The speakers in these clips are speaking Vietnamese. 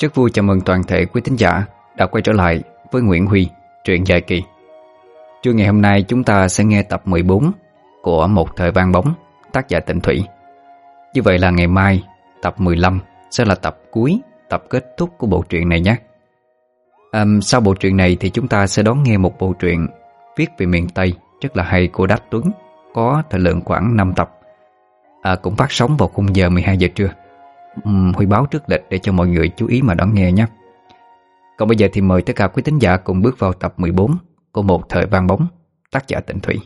Rất vui chào mừng toàn thể quý thính giả đã quay trở lại với Nguyễn Huy, truyện dài kỳ. Trưa ngày hôm nay chúng ta sẽ nghe tập 14 của Một Thời Vang Bóng, tác giả Tịnh Thủy. Như vậy là ngày mai, tập 15 sẽ là tập cuối, tập kết thúc của bộ truyện này nhé. À, sau bộ truyện này thì chúng ta sẽ đón nghe một bộ truyện viết về miền Tây rất là hay của Đáp Tuấn, có thời lượng khoảng 5 tập. À, cũng phát sóng vào khung giờ 12 giờ trưa um, Huy báo trước lịch để cho mọi người chú ý mà đón nghe nhé. Còn bây giờ thì mời tất cả quý tín giả cùng bước vào tập 14 Của một thời vang bóng Tác giả Tịnh Thủy.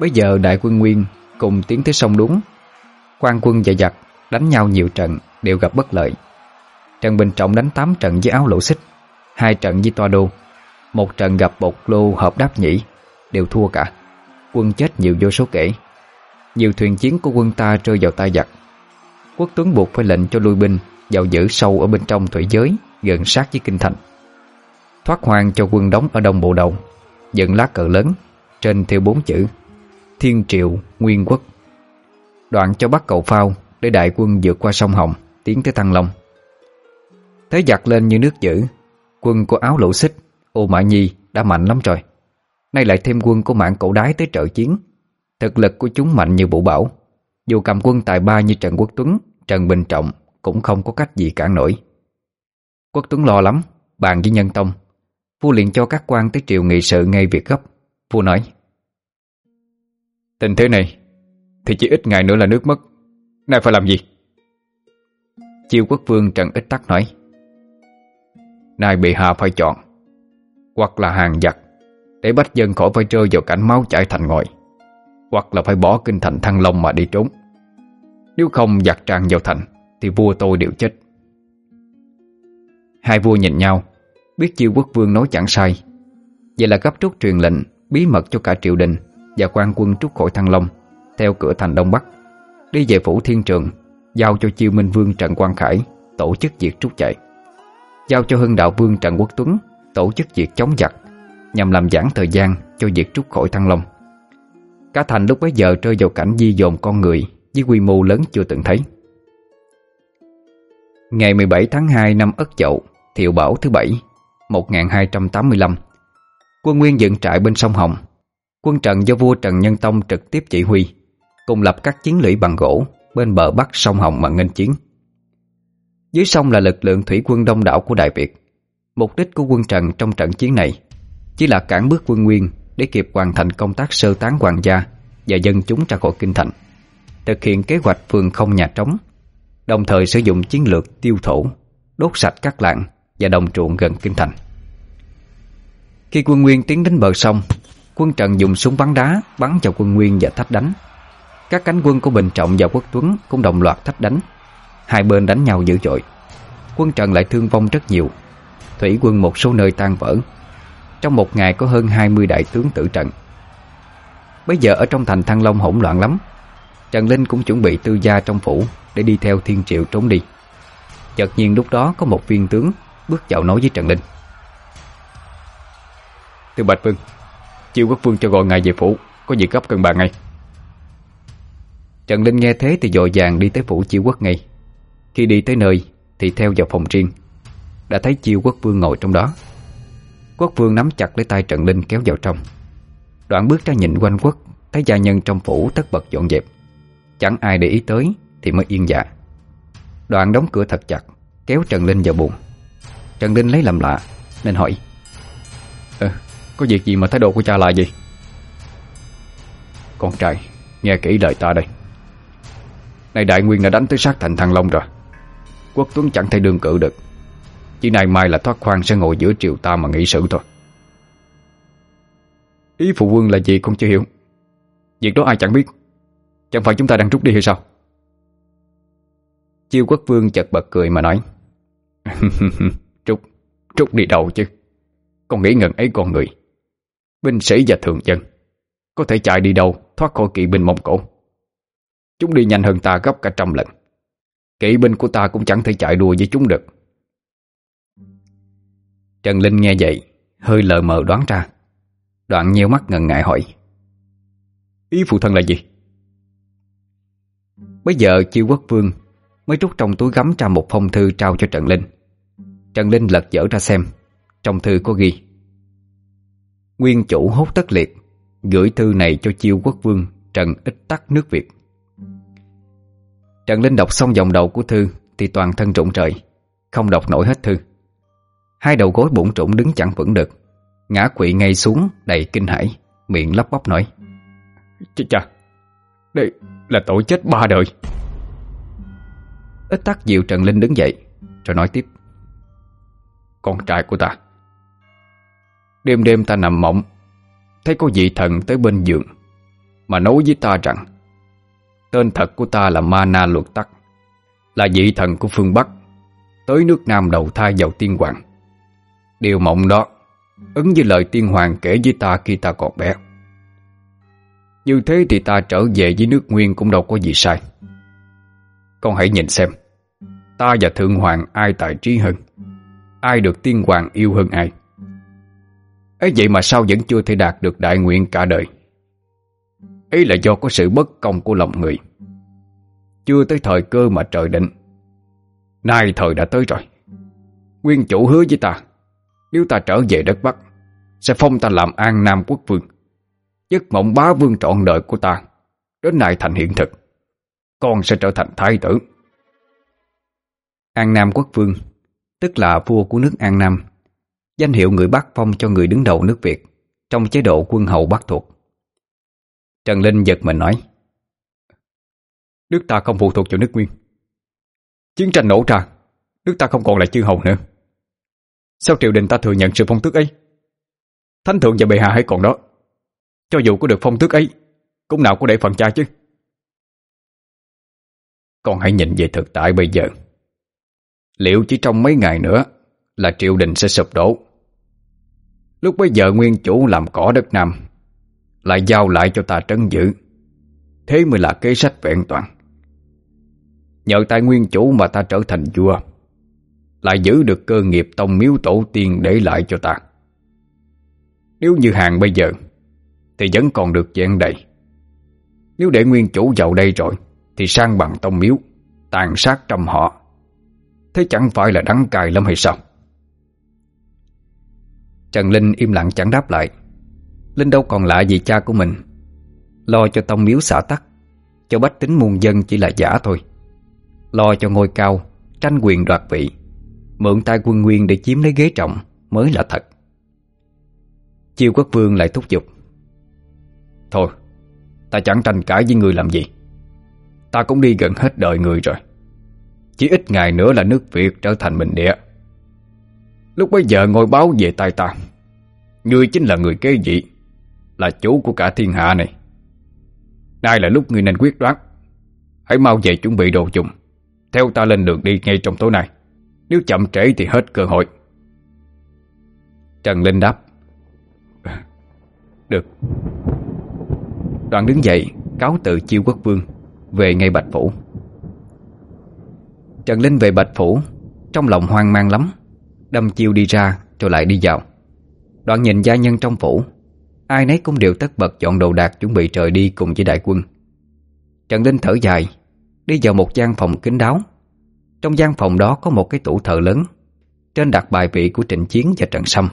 Bây giờ đại quân Nguyên cùng tiến tới sông đúng. Quan quân và giặc đánh nhau nhiều trận đều gặp bất lợi. Trần Bình Trọng đánh 8 trận với áo lỗ xích hai trận với toa đô một trận gặp bột lô hợp đáp nhĩ đều thua cả. Quân chết nhiều vô số kể. Nhiều thuyền chiến của quân ta rơi vào tay giặc. Quốc tuấn buộc phải lệnh cho lui binh Vào giữ sâu ở bên trong thủy giới, Gần sát với kinh thành. Thoát hoang cho quân đóng ở đông bộ đầu. Dựng lá cờ lớn, Trên theo bốn chữ, Thiên triệu nguyên quốc. Đoạn cho bắt cầu phao, Để đại quân vượt qua sông Hồng, Tiến tới Thăng Long. Thế giặc lên như nước dữ. Quân của áo lộ xích, Ô Mã Nhi đã mạnh lắm rồi. Nay lại thêm quân của mạng cậu đái tới trợ chiến. Thực lực của chúng mạnh như bộ bảo. Dù cầm quân tài ba như Trần Quốc Tuấn, Trần Bình Trọng Cũng không có cách gì cản nổi. Quốc Tuấn lo lắm, Bàn với Nhân Tông. Vua liền cho các quan tới triều nghị sự ngay việc gấp. Vua nói, Tình thế này Thì chỉ ít ngày nữa là nước mất. Nay phải làm gì? Chiêu quốc vương Trần Ích Tắc nói, Nay bị hạ phải chọn, Hoặc là hàng giặc để bách dân khỏi phải rơi vào cảnh máu chảy thành ngòi. Hoặc là phải bỏ kinh thành Thăng Long mà đi trốn. Nếu không giặc tràn vào thành, Thì vua tôi đều chết. Hai vua nhìn nhau, Biết chiêu quốc vương nói chẳng sai. Vậy là gấp rút truyền lệnh, Bí mật cho cả triều đình Và quan quân trút khỏi Thăng Long, Theo cửa thành Đông Bắc. Đi về phủ thiên trường, Giao cho chiêu minh vương Trần Quang Khải, Tổ chức việc trút chạy. Giao cho hưng đạo vương Trần Quốc Tuấn, Tổ chức việc chống giặc. Nhằm làm giãn thời gian cho việc rút khỏi Thăng Long. Cả thành lúc bấy giờ rơi vào cảnh di dồn con người Với quy mô lớn chưa từng thấy. Ngày 17 tháng 2 năm Ất Dậu, Thiệu Bảo thứ Bảy 1285 Quân Nguyên dựng trại bên sông Hồng. Quân Trần do vua Trần Nhân Tông trực tiếp chỉ huy, Cùng lập các chiến lũy bằng gỗ Bên bờ bắc sông Hồng mà nghênh chiến. Dưới sông là lực lượng thủy quân đông đảo của Đại Việt. Mục đích của quân Trần trong trận chiến này chỉ là cản bước quân nguyên để kịp hoàn thành công tác sơ tán hoàng gia và dân chúng ra khỏi kinh thành, thực hiện kế hoạch phường không nhà trống, đồng thời sử dụng chiến lược tiêu thổ, đốt sạch các làng và đồng ruộng gần kinh thành. Khi quân Nguyên tiến đến bờ sông, quân Trần dùng súng bắn đá bắn vào quân Nguyên và thách đánh. Các cánh quân của Bình Trọng và Quốc Tuấn cũng đồng loạt thách đánh. Hai bên đánh nhau dữ dội. Quân Trần lại thương vong rất nhiều. Thủy quân một số nơi tan vỡ, trong một ngày có hơn 20 đại tướng tử trận. Bây giờ ở trong thành Thăng Long hỗn loạn lắm. Trần Linh cũng chuẩn bị tư gia trong phủ Để đi theo Thiên Triệu trốn đi. Chợt nhiên lúc đó có một viên tướng Bước vào nói với Trần Linh. Thưa Bạch Vương Chiêu quốc vương cho gọi ngài về phủ Có việc gấp cần bàn ngay. Trần Linh nghe thế thì dội vàng đi tới phủ chiêu quốc ngay. Khi đi tới nơi Thì theo vào phòng riêng. Đã thấy chiêu quốc vương ngồi trong đó. Quốc vương nắm chặt lấy tay Trần Linh kéo vào trong. Đoạn bước ra nhìn quanh quất Thấy gia nhân trong phủ tất bật dọn dẹp. Chẳng ai để ý tới Thì mới yên dạ. Đoạn đóng cửa thật chặt Kéo Trần Linh vào buồn Trần Linh lấy làm lạ Nên hỏi à, có việc gì mà thái độ của cha là gì? Con trai, nghe kỹ lời ta đây. Này đại nguyên đã đánh tới sát thành thăng long rồi. Quốc Tuấn chẳng thể đương cự được. Chỉ nay mai là thoát khoan sẽ ngồi giữa triều ta mà nghị sự thôi. Ý phụ quân là gì con chưa hiểu. Việc đó ai chẳng biết. Chẳng phải chúng ta đang rút đi hay sao? Chiêu quốc vương chật bật cười mà nói Trúc Trúc đi đầu chứ. Con nghĩ ngần ấy con người. Binh sĩ và thường dân, Có thể chạy đi đâu thoát khỏi kỵ binh Mông Cổ. Chúng đi nhanh hơn ta gấp cả trăm lần. Kỵ binh của ta cũng chẳng thể chạy đua với chúng được. Trần Linh nghe vậy, Hơi lờ mờ đoán ra. Đoạn nheo mắt ngần ngại hỏi, Ý phụ thân là gì? Bây giờ chiêu quốc vương Mới rút trong túi gắm ra một phong thư trao cho Trần Linh. Trần Linh lật dở ra xem, Trong thư có ghi, Nguyên chủ hốt tất liệt, Gửi thư này cho chiêu quốc vương Trần Ích Tắc nước Việt. Trần Linh đọc xong dòng đầu của thư Thì toàn thân rụng trời Không đọc nổi hết thư. Hai đầu gối bụng trũng đứng chẳng vững được. Ngã quỵ ngay xuống đầy kinh hãi Miệng lắp bắp nói. Chà chà Đây là tội chết ba đời. Ít tắc dịu Trần Linh đứng dậy Rồi nói tiếp. Con trai của ta. Đêm đêm ta nằm mộng Thấy có vị thần tới bên giường Mà nói với ta rằng Tên thật của ta là Mana Luật Tắc Là vị thần của phương Bắc Tới nước Nam đầu thai vào tiên hoàng. Điều mộng đó, Ứng với lời tiên hoàng kể với ta khi ta còn bé. Như thế thì ta trở về với nước nguyên cũng đâu có gì sai. Con hãy nhìn xem, Ta và thượng hoàng ai tài trí hơn? Ai được tiên hoàng yêu hơn ai? Ấy vậy mà sao vẫn chưa thể đạt được đại nguyện cả đời? Ấy là do có sự bất công của lòng người. Chưa tới thời cơ mà trời định. Nay thời đã tới rồi. Nguyên chủ hứa với ta nếu ta trở về đất Bắc, Sẽ phong ta làm an Nam quốc vương, Giấc mộng bá vương trọn đời của ta, Đến nay thành hiện thực, Con sẽ trở thành thái tử. An Nam quốc vương, Tức là vua của nước An Nam, Danh hiệu người Bắc phong cho người đứng đầu nước Việt Trong chế độ quân hầu Bắc thuộc. Trần Linh giật mình nói, Nước ta không phụ thuộc vào nước Nguyên. Chiến tranh nổ ra, Nước ta không còn là chư hầu nữa. Sao triều đình ta thừa nhận sự phong tước ấy? Thánh thượng và bệ hạ hãy còn đó. Cho dù có được phong tước ấy, Cũng nào có để phần cha chứ. Con hãy nhìn về thực tại bây giờ. Liệu chỉ trong mấy ngày nữa Là triều đình sẽ sụp đổ? Lúc bấy giờ nguyên chủ làm cỏ đất Nam Lại giao lại cho ta trấn giữ. Thế mới là kế sách vẹn toàn. Nhờ tài nguyên chủ mà ta trở thành vua. Lại giữ được cơ nghiệp tông miếu tổ tiên để lại cho ta. Nếu như hàng bây giờ, Thì vẫn còn được dạng đầy. Nếu để nguyên chủ vào đây rồi, Thì sang bằng tông miếu, Tàn sát trong họ. Thế chẳng phải là đắng cay lắm hay sao? Trần Linh im lặng chẳng đáp lại. Linh đâu còn lạ gì cha của mình. Lo cho tông miếu xả tắc, Cho bách tính muôn dân chỉ là giả thôi. Lo cho ngôi cao, Tranh quyền đoạt vị. Mượn tay quân nguyên để chiếm lấy ghế trọng, Mới là thật. Chiêu quốc vương lại thúc giục. Thôi, Ta chẳng tranh cãi với người làm gì. Ta cũng đi gần hết đời người rồi. Chỉ ít ngày nữa là nước Việt trở thành bình địa. Lúc bấy giờ ngồi báo về tay ta. Ngươi chính là người kế vị, Là chủ của cả thiên hạ này. Nay là lúc ngươi nên quyết đoán. Hãy mau về chuẩn bị đồ dùng. Theo ta lên đường đi ngay trong tối nay. Nếu chậm trễ thì hết cơ hội. Trần Linh đáp, Được. Đoạn đứng dậy, Cáo tự chiêu quốc vương, Về ngay Bạch Phủ. Trần Linh về Bạch Phủ, Trong lòng hoang mang lắm, Đâm chiêu đi ra rồi lại đi vào. Đoạn nhìn gia nhân trong phủ, Ai nấy cũng đều tất bật dọn đồ đạc Chuẩn bị trời đi cùng với đại quân. Trần Linh thở dài, Đi vào một gian phòng kín đáo trong gian phòng đó có một cái tủ thờ lớn. Trên đặt bài vị của Trịnh Chiến và Trần Sâm.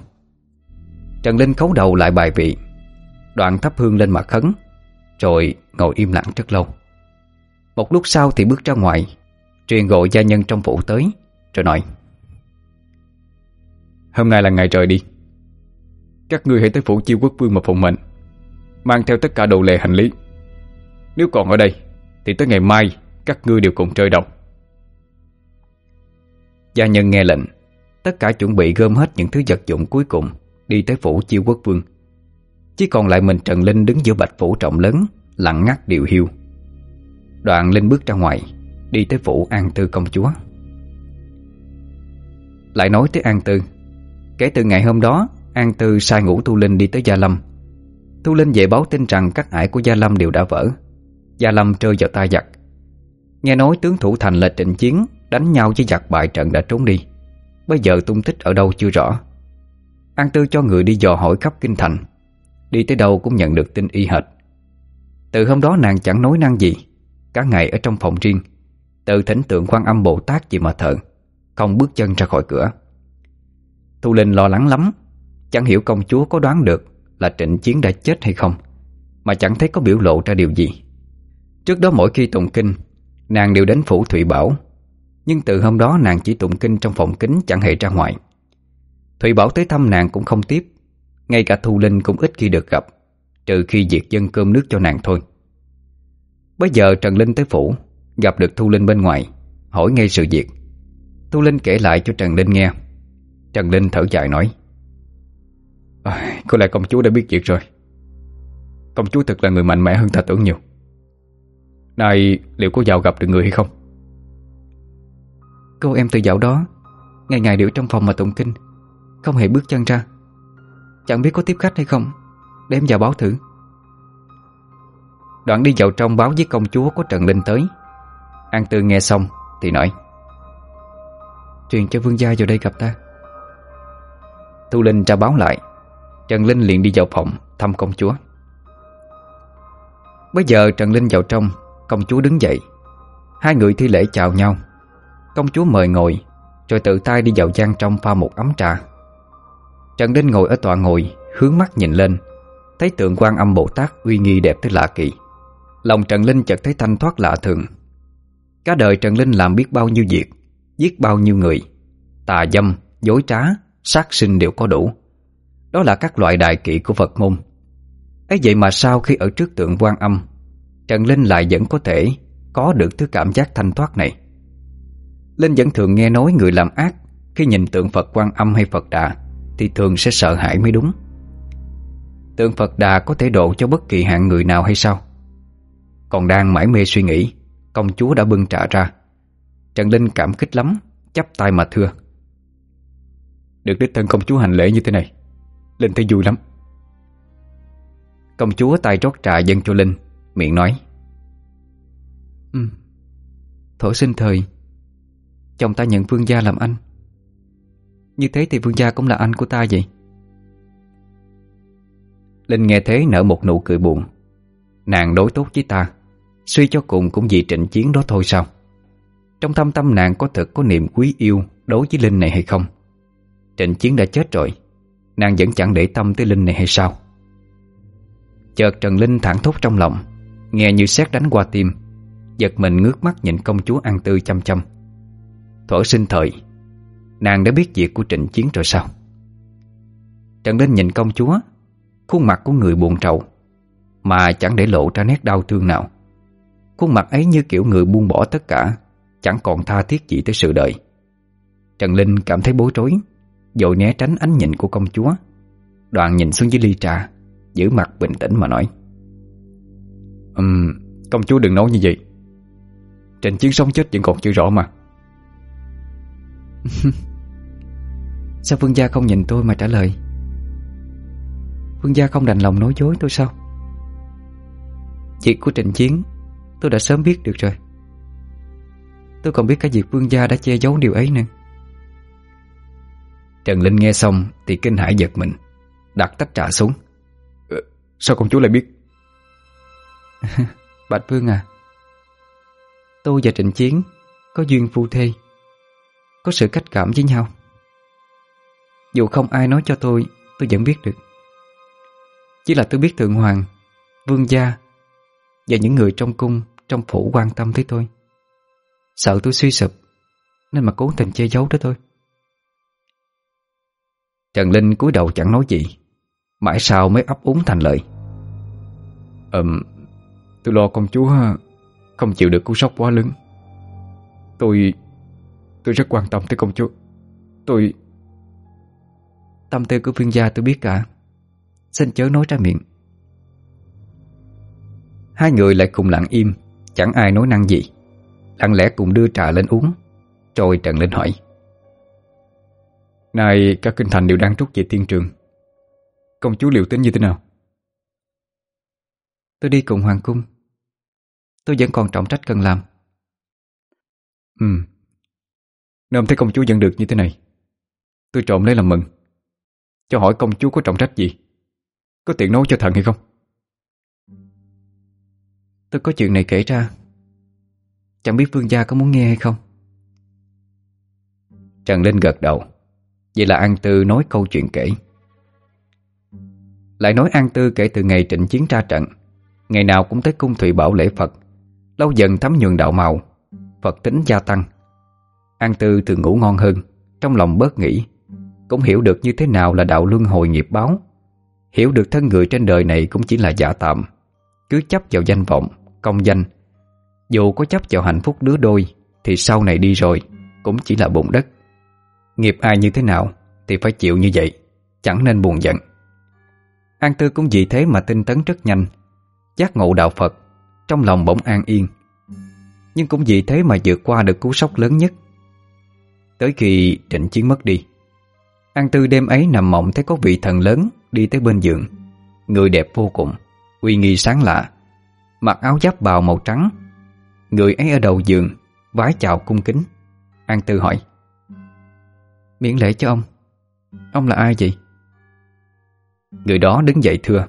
Trần Linh khấu đầu lại bài vị. Đoạn thắp hương lên mặt khấn. Rồi ngồi im lặng rất lâu. Một lúc sau thì bước ra ngoài, Truyền gọi gia nhân trong phủ tới, Rồi nói, Hôm nay là ngày trời đi. Các ngươi hãy tới phủ chiêu quốc vương mà phụng mệnh, Mang theo tất cả đồ lệ hành lý. Nếu còn ở đây, Thì tới ngày mai Các ngươi đều cùng trời đồng Gia nhân nghe lệnh. Tất cả chuẩn bị gom hết những thứ vật dụng cuối cùng, Đi tới phủ chiêu quốc vương. Chỉ còn lại mình Trần Linh đứng giữa bạch phủ trọng lớn, Lặng ngắt điều hiu. Đoạn Linh bước ra ngoài, Đi tới phủ An Tư công chúa. Lại nói tới An Tư. Kể từ ngày hôm đó, An Tư sai ngũ thu Linh đi tới Gia Lâm. Thu Linh về báo tin rằng các ải của Gia Lâm đều đã vỡ. Gia Lâm trơi vào tai giặc. Nghe nói tướng thủ thành là trịnh chiến Đánh nhau với giặc bại trận đã trốn đi. Bây giờ tung tích ở đâu chưa rõ. An Tư cho người đi dò hỏi khắp kinh thành. Đi tới đâu cũng nhận được tin y hệt. Từ hôm đó nàng chẳng nói năng gì. Cả ngày ở trong phòng riêng. Tự thỉnh tượng quan âm Bồ Tát gì mà thờ. Không bước chân ra khỏi cửa. Thu Linh lo lắng lắm. Chẳng hiểu công chúa có đoán được Là trịnh chiến đã chết hay không, Mà chẳng thấy có biểu lộ ra điều gì. Trước đó mỗi khi tụng kinh, Nàng đều đến phủ Thụy Bảo. Nhưng từ hôm đó nàng chỉ tụng kinh trong phòng kính chẳng hề ra ngoài. Thủy Bảo tới thăm nàng cũng không tiếp. Ngay cả Thu Linh cũng ít khi được gặp Trừ khi diệt dân cơm nước cho nàng thôi. Bây giờ Trần Linh tới phủ Gặp được Thu Linh bên ngoài Hỏi ngay sự việc. Thu Linh kể lại cho Trần Linh nghe. Trần Linh thở dài nói à, Có lẽ công chúa đã biết việc rồi. Công chúa thật là người mạnh mẽ hơn ta tưởng nhiều. Này liệu có giàu gặp được người hay không? Cô em từ dạo đó. Ngày ngày đều trong phòng mà tụng kinh, Không hề bước chân ra. Chẳng biết có tiếp khách hay không Để em vào báo thử. Đoạn đi vào trong báo với công chúa có Trần Linh tới. An Tư nghe xong Thì nói, Truyền cho vương gia vào đây gặp ta. Thu Linh ra báo lại, Trần Linh liền đi vào phòng Thăm công chúa. Bây giờ Trần Linh vào trong, Công chúa đứng dậy. Hai người thi lễ chào nhau. Công chúa mời ngồi Rồi tự tay đi vào gian trong pha một ấm trà. Trần Đinh ngồi ở tòa ngồi Hướng mắt nhìn lên Thấy tượng quan âm Bồ Tát uy nghi đẹp tới lạ kỳ. Lòng Trần Linh chợt thấy thanh thoát lạ thường. Cả đời Trần Linh làm biết bao nhiêu việc Giết bao nhiêu người. Tà dâm, dối trá, sát sinh đều có đủ. Đó là các loại đại kỵ của Phật môn. Ấy vậy mà sau khi ở trước tượng quan âm Trần Linh lại vẫn có thể Có được thứ cảm giác thanh thoát này. Linh vẫn thường nghe nói người làm ác, Khi nhìn tượng Phật quan âm hay Phật đà, Thì thường sẽ sợ hãi mới đúng. Tượng Phật đà có thể độ cho bất kỳ hạng người nào hay sao? Còn đang mải mê suy nghĩ, Công chúa đã bưng trả ra. Trần Linh cảm kích lắm, chắp tay mà thưa. Được đích thân công chúa hành lễ như thế này, Linh thấy vui lắm. Công chúa tay rót trà dâng cho Linh, Miệng nói Ừ Thổ sinh thời Chồng ta nhận Vương Gia làm anh. Như thế thì Vương Gia cũng là anh của ta vậy. Linh nghe thế nở một nụ cười buồn. Nàng đối tốt với ta, Suy cho cùng cũng vì trịnh chiến đó thôi sao? Trong thâm tâm nàng có thực có niềm quý yêu Đối với Linh này hay không? Trịnh chiến đã chết rồi, Nàng vẫn chẳng để tâm tới Linh này hay sao? Chợt Trần Linh thẳng thốt trong lòng, Nghe như xét đánh qua tim, Giật mình ngước mắt nhìn công chúa ăn tư chăm chăm. Thuở sinh thời Nàng đã biết việc của trịnh chiến rồi sao? Trần Linh nhìn công chúa Khuôn mặt của người buồn trầu Mà chẳng để lộ ra nét đau thương nào. Khuôn mặt ấy như kiểu người buông bỏ tất cả Chẳng còn tha thiết gì tới sự đời. Trần Linh cảm thấy bối rối dội né tránh ánh nhìn của công chúa. Đoàn nhìn xuống dưới ly trà Giữ mặt bình tĩnh mà nói. Um, Công chúa đừng nói như vậy. Trịnh chiến sống chết vẫn còn chưa rõ mà. Sao Phương Gia không nhìn tôi mà trả lời? Phương Gia không đành lòng nói dối tôi sao? Chuyện của Trịnh Chiến Tôi đã sớm biết được rồi. Tôi còn biết cả việc Phương Gia đã che giấu điều ấy nữa. Trần Linh nghe xong Thì kinh hãi giật mình Đặt tách trà xuống. Ờ, Sao công chúa lại biết? Bạch Vương à Tôi và Trịnh Chiến Có duyên phu thê. Có sự cách cảm với nhau. Dù không ai nói cho tôi Tôi vẫn biết được. Chỉ là tôi biết Thượng Hoàng, Vương gia Và những người trong cung, Trong phủ quan tâm tới tôi. Sợ tôi suy sụp, Nên mà cố tình che giấu đó thôi. Trần Linh cúi đầu chẳng nói gì, Mãi sau mới ấp úng thành lời. Ừm, Tôi lo công chúa Không chịu được cú sốc quá lớn. Tôi Tôi rất quan tâm tới công chúa. Tôi Tâm tư của vương gia tôi biết cả. Xin chớ nói ra miệng. Hai người lại cùng lặng im, Chẳng ai nói năng gì. Lặng lẽ cùng đưa trà lên uống, Rồi Trần lên hỏi. Này các kinh thành đều đang trút về thiên trường. Công chúa liệu tính như thế nào? Tôi đi cùng hoàng cung. Tôi vẫn còn trọng trách cần làm. Ừm nôm thấy công chúa dẫn được như thế này. Tôi trộm lấy làm mừng. Cho hỏi công chúa có trọng trách gì? Có tiện nấu cho thần hay không? Tôi có chuyện này kể ra. Chẳng biết vương gia có muốn nghe hay không? Trần Linh gật đầu. Vậy là An Tư nói câu chuyện kể. Lại nói An Tư kể từ ngày trịnh chiến tra trận, Ngày nào cũng tới cung Thụy Bảo lễ Phật. Lâu dần thấm nhuần đạo màu, Phật tính gia tăng. An Tư thường ngủ ngon hơn Trong lòng bớt nghĩ. Cũng hiểu được như thế nào là đạo luân hồi nghiệp báo. Hiểu được thân người trên đời này Cũng chỉ là giả tạm. Cứ chấp vào danh vọng, công danh. Dù có chấp vào hạnh phúc đứa đôi Thì sau này đi rồi Cũng chỉ là bụng đất. Nghiệp ai như thế nào thì phải chịu như vậy Chẳng nên buồn giận. An Tư cũng vì thế mà tinh tấn rất nhanh Giác ngộ đạo Phật Trong lòng bỗng an yên. Nhưng cũng vì thế mà vượt qua được cú sốc lớn nhất Tới khi trịnh chiến mất đi, An Tư đêm ấy nằm mộng thấy có vị thần lớn Đi tới bên giường. Người đẹp vô cùng, Uy nghi sáng lạ, Mặc áo giáp bào màu trắng. Người ấy ở đầu giường, Vái chào cung kính. An Tư hỏi, Miễn lễ cho ông Ông là ai vậy? Người đó đứng dậy thưa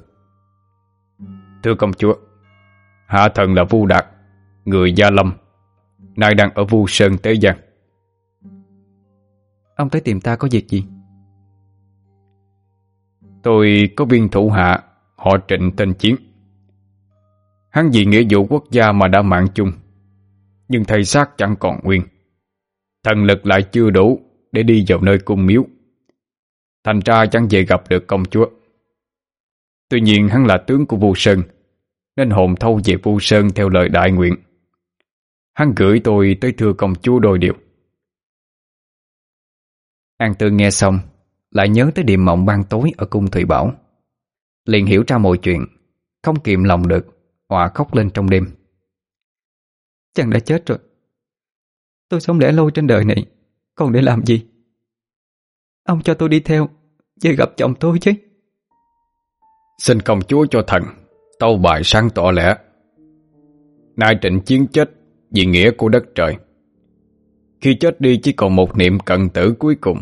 Thưa công chúa, Hạ thần là Vu Đạt, Người Gia Lâm, Nay đang ở Vu Sơn Tế Giang. Ông tới tìm ta có việc gì? Tôi có viên thủ hạ, Họ trịnh tên Chiến. Hắn vì nghĩa vụ quốc gia mà đã mạng chung, Nhưng thầy xác chẳng còn nguyên. Thần lực lại chưa đủ Để đi vào nơi cung miếu. Thành ra chẳng về gặp được công chúa. Tuy nhiên hắn là tướng của Vu Sơn, Nên hồn thâu về Vu Sơn theo lời đại nguyện. Hắn gửi tôi tới thưa công chúa đôi điều. An Tư nghe xong, Lại nhớ tới điểm mộng ban tối ở cung Thủy Bảo. Liền hiểu ra mọi chuyện, Không kiềm lòng được họa khóc lên trong đêm. Chàng đã chết rồi. Tôi sống lẻ loi trên đời này, Còn để làm gì? Ông cho tôi đi theo, Về gặp chồng tôi chứ. Xin công chúa cho thần, Tâu bài sáng tỏ lẽ. Nay trịnh chiến chết Vì nghĩa của đất trời. Khi chết đi chỉ còn một niệm cận tử cuối cùng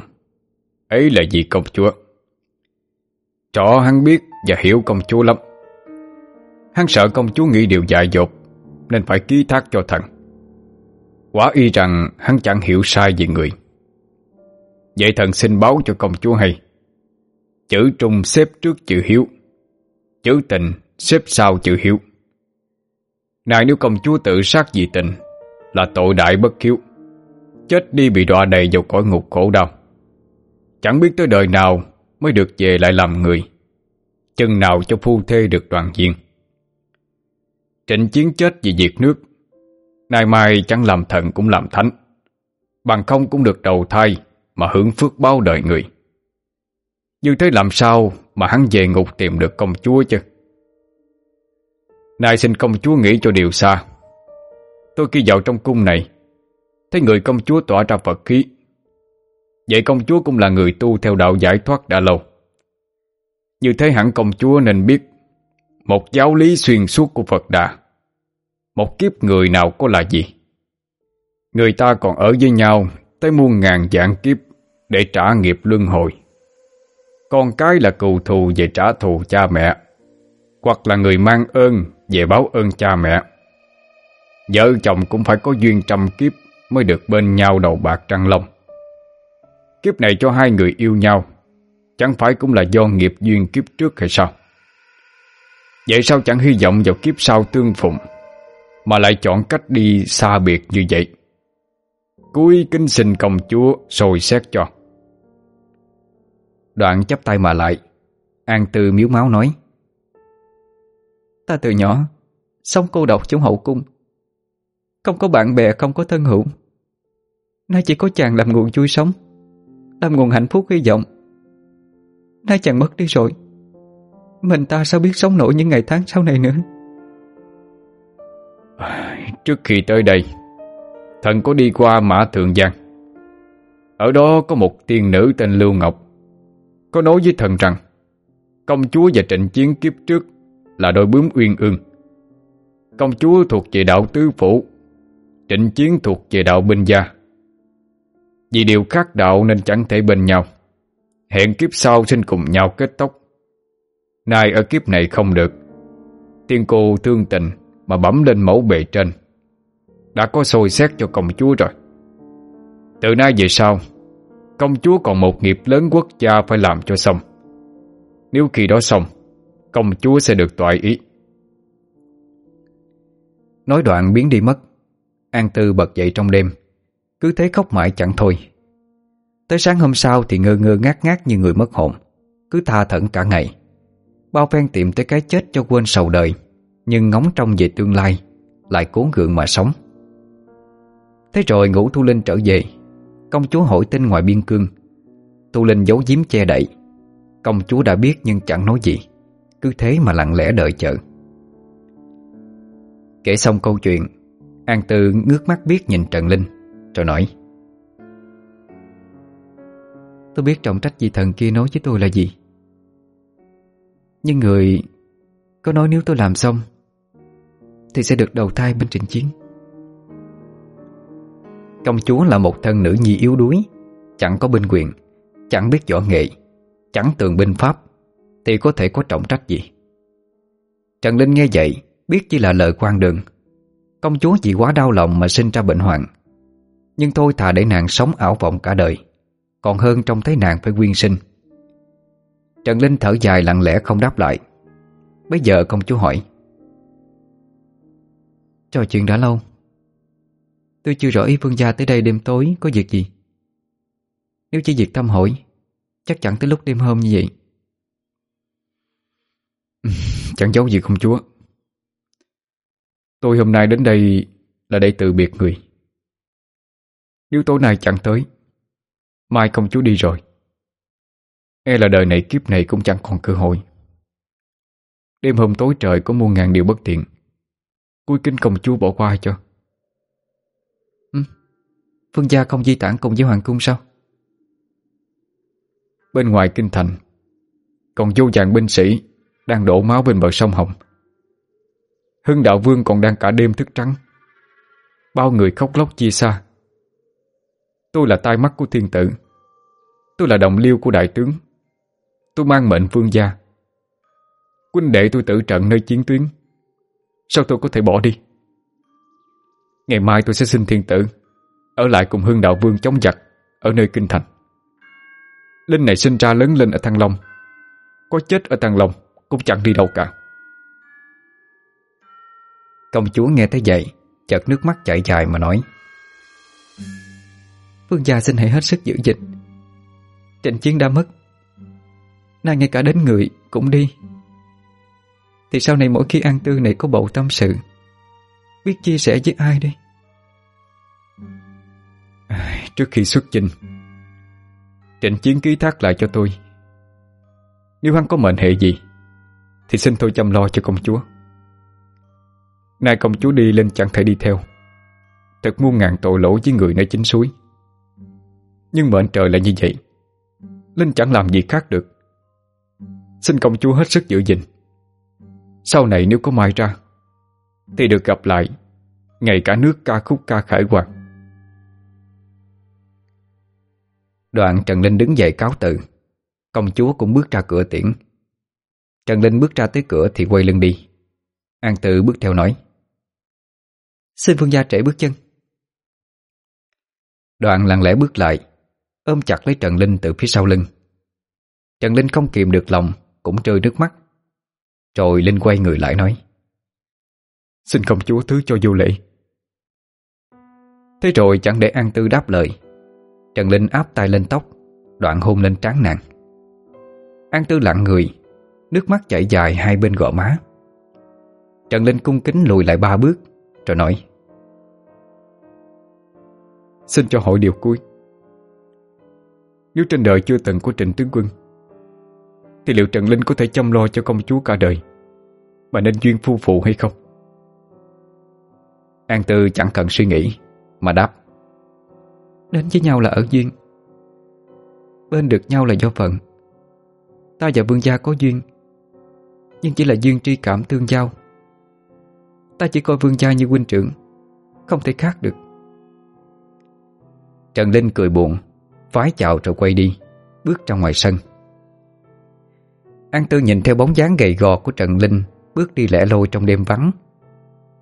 ấy là vì công chúa. Trọ hắn biết và hiểu công chúa lắm. Hắn sợ công chúa nghĩ điều dại dột, Nên phải ký thác cho thần Quả y rằng hắn chẳng hiểu sai về người. Vậy thần xin báo cho công chúa hay. Chữ trung xếp trước chữ hiếu. Chữ tình xếp sau chữ hiếu. Này nếu công chúa tự sát vì tình, Là tội đại bất hiếu. Chết đi bị đọa đầy vào cõi ngục khổ đau. Chẳng biết tới đời nào mới được về lại làm người. Chân nào cho phu thê được đoàn viên Trịnh chiến chết vì diệt nước, Nay mai chẳng làm thần cũng làm thánh. Bằng không cũng được đầu thai Mà hưởng phước bao đời người. Như thế làm sao Mà hắn về ngục tìm được công chúa chứ? Nay xin công chúa nghĩ cho điều xa. Tôi khi vào trong cung này, Thấy người công chúa tỏa ra vật khí Vậy công chúa cũng là người tu theo đạo giải thoát đã lâu. Như thế hẳn công chúa nên biết, Một giáo lý xuyên suốt của Phật Đà, Một kiếp người nào có là gì? Người ta còn ở với nhau Tới muôn ngàn dạng kiếp Để trả nghiệp luân hồi. Con cái là cừu thù về trả thù cha mẹ, Hoặc là người mang ơn về báo ơn cha mẹ. Vợ chồng cũng phải có duyên trăm kiếp Mới được bên nhau đầu bạc trăng long. Kiếp này cho hai người yêu nhau, Chẳng phải cũng là do nghiệp duyên kiếp trước hay sao? Vậy sao chẳng hy vọng vào kiếp sau tương phụng, Mà lại chọn cách đi xa biệt như vậy? Cúi kính xin công chúa rồi xét cho. Đoạn chắp tay mà lại, An Tư miếu máu nói, Ta từ nhỏ, Sống cô độc trong hậu cung. Không có bạn bè, không có thân hữu. Nay chỉ có chàng làm nguồn vui sống. Làm nguồn hạnh phúc hy vọng. Nó chẳng mất đi rồi. Mình ta sao biết sống nổi những ngày tháng sau này nữa? Trước khi tới đây, Thần có đi qua Mã Thượng Giang. Ở đó có một tiên nữ tên Lưu Ngọc. Có nói với thần rằng, Công chúa và trịnh chiến kiếp trước Là đôi bướm uyên ương. Công chúa thuộc về đạo tứ phủ, Trịnh chiến thuộc về đạo binh gia. Vì điều khác đạo nên chẳng thể bên nhau. Hẹn kiếp sau xin cùng nhau kết tóc. Nay ở kiếp này không được. Tiên cô thương tình Mà bấm lên mẫu bề trên. Đã có sôi xét cho công chúa rồi. Từ nay về sau, Công chúa còn một nghiệp lớn quốc gia Phải làm cho xong. Nếu khi đó xong, Công chúa sẽ được toại ý. Nói đoạn biến đi mất. An Tư bật dậy trong đêm. Cứ thế khóc mãi chẳng thôi. Tới sáng hôm sau thì ngơ ngơ ngát ngát như người mất hồn. Cứ tha thẩn cả ngày. Bao phen tìm tới cái chết cho quên sầu đời, Nhưng ngóng trong về tương lai, Lại cố gượng mà sống. Thế rồi ngủ Thu Linh trở về. Công chúa hỏi tin ngoài biên cương. Thu Linh giấu giếm che đậy. Công chúa đã biết nhưng chẳng nói gì. Cứ thế mà lặng lẽ đợi chờ. Kể xong câu chuyện, An Tư ngước mắt biết nhìn Trần Linh. Rồi nói, Tôi biết trọng trách gì thần kia nói với tôi là gì. Nhưng người Có nói nếu tôi làm xong, Thì sẽ được đầu thai bên trận chiến. Công chúa là một thân nữ nhi yếu đuối, Chẳng có binh quyền, Chẳng biết võ nghệ, Chẳng tường binh pháp, Thì có thể có trọng trách gì. Trần Linh nghe vậy, Biết chỉ là lời quan đường. Công chúa vì quá đau lòng mà sinh ra bệnh hoạn. Nhưng tôi thà để nàng sống ảo vọng cả đời. Còn hơn trong thấy nàng phải quyên sinh. Trần Linh thở dài lặng lẽ không đáp lại. Bây giờ công chúa hỏi Trò chuyện đã lâu, Tôi chưa rõ ý vương gia tới đây đêm tối có việc gì. Nếu chỉ việc thăm hỏi, Chắc chẳng tới lúc đêm hôm như vậy. Chẳng giấu gì không chúa. Tôi hôm nay đến đây là để từ biệt người. Nếu tối nay chẳng tới. Mai công chúa đi rồi. E là đời này kiếp này cũng chẳng còn cơ hội. Đêm hôm tối trời có muôn ngàn điều bất tiện. Cuối kinh công chúa bỏ qua cho. Ừ, Phương gia không di tản cùng với hoàng cung sao? Bên ngoài kinh thành Còn vô vàng binh sĩ Đang đổ máu bên bờ sông Hồng. Hưng đạo vương còn đang cả đêm thức trắng. Bao người khóc lóc chia xa. Tôi là tai mắt của thiên tử. Tôi là đồng liêu của đại tướng. Tôi mang mệnh vương gia. Quân đệ tôi tử trận nơi chiến tuyến. Sao tôi có thể bỏ đi? Ngày mai tôi sẽ xin thiên tử Ở lại cùng hương đạo vương chống giặc Ở nơi kinh thành. Linh này sinh ra lớn lên ở Thăng Long. Có chết ở Thăng Long Cũng chẳng đi đâu cả. Công chúa nghe thấy vậy, Chợt nước mắt chảy dài mà nói Vương gia xin hãy hết sức giữ gìn. Trịnh Chiến đã mất. Nay ngay cả đến người cũng đi. Thì sau này mỗi khi An Tư này có bầu tâm sự Biết chia sẻ với ai đây à, Trước khi xuất trình, Trịnh Chiến ký thác lại cho tôi. Nếu hắn có mệnh hệ gì Thì xin tôi chăm lo cho công chúa. Nay công chúa đi lên chẳng thể đi theo. Thật muôn ngàn tội lỗi với người nơi chính suối. Nhưng mệnh trời là như vậy. Linh chẳng làm gì khác được. Xin công chúa hết sức giữ gìn. Sau này nếu có mai ra, Thì được gặp lại Ngày cả nước ca khúc ca khải hoàng. Đoạn Trần Linh đứng dậy cáo từ. Công chúa cũng bước ra cửa tiễn. Trần Linh bước ra tới cửa thì quay lưng đi. An tử bước theo nói. Xin vương gia trễ bước chân. Đoạn lặng lẽ bước lại. Ôm chặt lấy Trần Linh từ phía sau lưng. Trần Linh không kìm được lòng Cũng rơi nước mắt. Rồi Linh quay người lại nói Xin công chúa thứ cho vô lễ. Thế rồi chẳng để An Tư đáp lời. Trần Linh áp tay lên tóc Đoạn hôn lên trán nàng. An Tư lặng người Nước mắt chảy dài hai bên gò má. Trần Linh cung kính lùi lại ba bước Rồi nói Xin cho hội điều cuối. Nếu trên đời chưa từng có Trịnh Tướng Quân Thì liệu Trần Linh có thể chăm lo cho công chúa cả đời Mà nên duyên phu phụ hay không? An Tư chẳng cần suy nghĩ Mà đáp. Đến với nhau là ở duyên. Bên được nhau là do phận. Ta và vương gia có duyên Nhưng chỉ là duyên tri cảm tương giao. Ta chỉ coi vương gia như huynh trưởng Không thể khác được. Trần Linh cười buồn. Vái chào rồi quay đi, Bước ra ngoài sân. An Tư nhìn theo bóng dáng gầy gò của Trần Linh, Bước đi lẻ loi trong đêm vắng.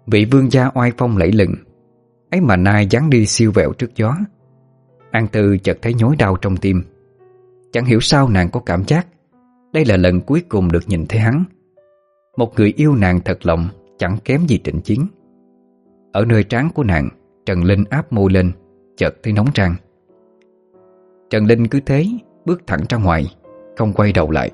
Vị vương gia oai phong lẫy lừng, ấy mà nay dáng đi siêu vẹo trước gió. An Tư chợt thấy nhói đau trong tim. Chẳng hiểu sao nàng có cảm giác, Đây là lần cuối cùng được nhìn thấy hắn. Một người yêu nàng thật lòng, Chẳng kém gì trịnh chiến. Ở nơi trán của nàng, Trần Linh áp môi lên, Chợt thấy nóng rang. Trần Linh cứ thế, Bước thẳng ra ngoài, Không quay đầu lại.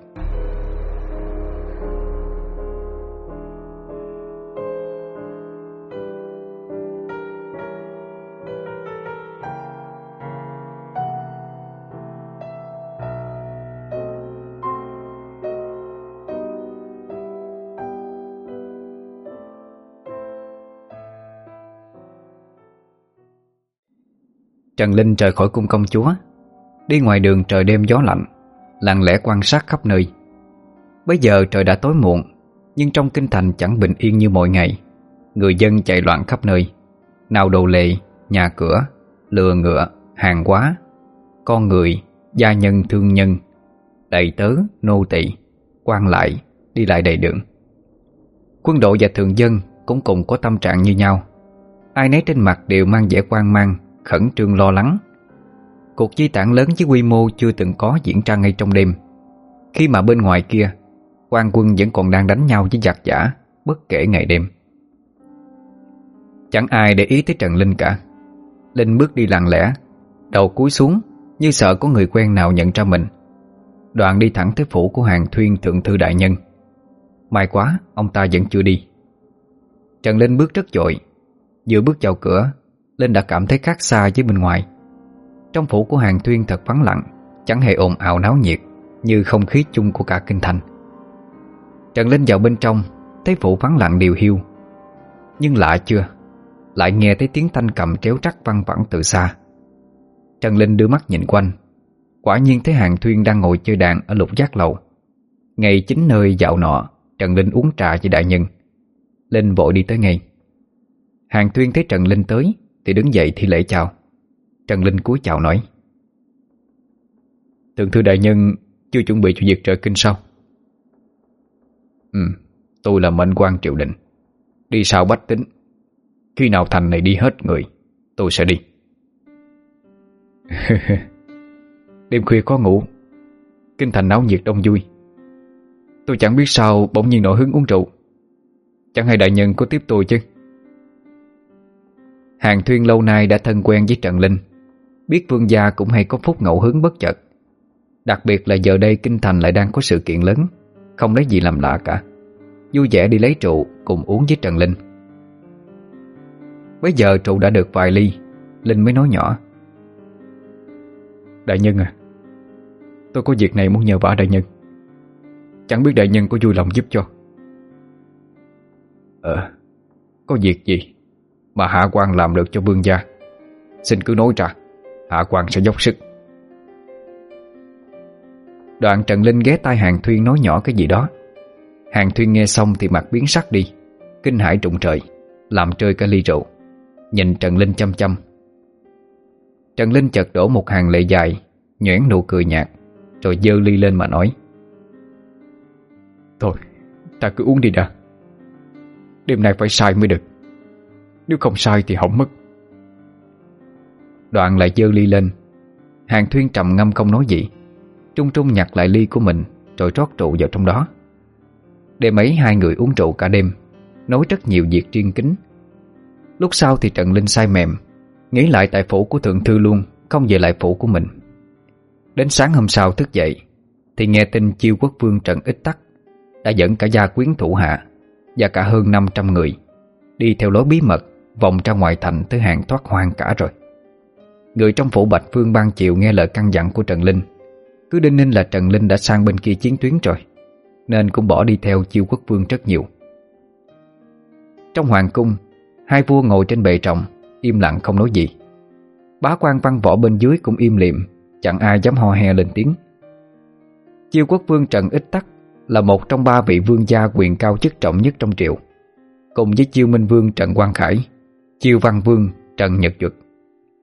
Trần Linh rời khỏi cung công chúa Đi ngoài đường trời đêm gió lạnh Lặng lẽ quan sát khắp nơi. Bây giờ trời đã tối muộn Nhưng trong kinh thành chẳng bình yên như mọi ngày. Người dân chạy loạn khắp nơi Nào đồ lệ, nhà cửa, lừa ngựa, hàng hóa. Con người, gia nhân thương nhân Đầy tớ, nô tỳ quan lại, đi lại đầy đường. Quân đội và thường dân cũng cùng có tâm trạng như nhau. Ai nấy trên mặt đều mang vẻ quan mang, khẩn trương lo lắng. Cuộc di tản lớn với quy mô chưa từng có diễn ra ngay trong đêm. Khi mà bên ngoài kia, quan quân vẫn còn đang đánh nhau với giặc giả Bất kể ngày đêm. Chẳng ai để ý tới Trần Linh cả. Linh bước đi lặng lẽ, Đầu cúi xuống Như sợ có người quen nào nhận ra mình. Đoạn đi thẳng tới phủ của hàng thuyên thượng thư đại nhân. May quá, Ông ta vẫn chưa đi. Trần Linh bước rất vội Vừa bước vào cửa, Linh đã cảm thấy khác xa với bên ngoài. Trong phủ của Hàng Thuyên thật vắng lặng, Chẳng hề ồn ào náo nhiệt Như không khí chung của cả kinh thành. Trần Linh vào bên trong, Thấy phủ vắng lặng điều hiu. Nhưng lạ chưa? Lại nghe thấy tiếng thanh cầm tréo trắc văng vẳng từ xa. Trần Linh đưa mắt nhìn quanh. Quả nhiên thấy Hàng Thuyên đang ngồi chơi đàn Ở lục giác lầu. Ngày chính nơi dạo nọ, Trần Linh uống trà với đại nhân. Linh vội đi tới ngay. Hàng Thuyên thấy Trần Linh tới, Thì đứng dậy thi lễ chào. Trần Linh cúi chào nói. Thượng thư đại nhân, Chưa chuẩn bị cho việc trợ kinh sao? Ừ Tôi là mệnh quan triều đình Đi sao bách tính. Khi nào thành này đi hết người, Tôi sẽ đi. Đêm khuya khó ngủ. Kinh thành náo nhiệt đông vui. Tôi chẳng biết sao bỗng nhiên nổi hứng uống rượu. Chẳng hay đại nhân có tiếp tôi chứ? Hàng Thuyên lâu nay đã thân quen với Trần Linh. Biết vương gia cũng hay có phút ngẫu hứng bất chợt. Đặc biệt là giờ đây Kinh Thành lại đang có sự kiện lớn, Không lấy gì làm lạ cả. Vui vẻ đi lấy trụ cùng uống với Trần Linh. Bây giờ trụ đã được vài ly, Linh mới nói nhỏ. Đại nhân à Tôi có việc này muốn nhờ vả đại nhân. Chẳng biết đại nhân có vui lòng giúp cho. Ờ Có việc gì Mà hạ quan làm được cho vương gia? Xin cứ nói ra. Hạ quan sẽ dốc sức. Đoạn Trần Linh ghé tai Hàng Thuyên nói nhỏ cái gì đó. Hàng Thuyên nghe xong thì mặt biến sắc đi, Kinh hải trụng trời, Làm rơi cái ly rượu. Nhìn Trần Linh chăm chăm. Trần Linh chợt đổ một hàng lệ dài, Nhoẻn nụ cười nhạt, Rồi dơ ly lên mà nói. Thôi, Ta cứ uống đi đã. Đêm nay phải sai mới được. Nếu không sai thì hỏng mất. Đoạn lại dơ ly lên. Hàng Thuyên trầm ngâm không nói gì. Trung Trung nhặt lại ly của mình, Rồi rót rượu vào trong đó. Đêm ấy, hai người uống rượu cả đêm, Nói rất nhiều việc riêng kín Lúc sau thì Trần Linh say mềm, Nghĩ lại tại phủ của Thượng Thư luôn, Không về lại phủ của mình. Đến sáng hôm sau thức dậy, Thì nghe tin chiêu quốc vương Trần Ích Tắc Đã dẫn cả gia quyến thủ hạ Và cả hơn 500 người Đi theo lối bí mật Vòng ra ngoài thành tới hàng thoát hoang cả rồi. Người trong phủ Bạch Phương ban chiều nghe lời căn dặn của Trần Linh. Cứ đinh ninh là Trần Linh đã sang bên kia chiến tuyến rồi, Nên cũng bỏ đi theo chiêu quốc vương rất nhiều. Trong hoàng cung, Hai vua ngồi trên bệ trọng, Im lặng không nói gì. Bá quan văn võ bên dưới cũng im liệm, Chẳng ai dám ho he lên tiếng. Chiêu quốc vương Trần Ích Tắc Là một trong ba vị vương gia quyền cao chức trọng nhất trong triều. Cùng với chiêu minh vương Trần Quang Khải, Chiêu văn vương Trần Nhật Duật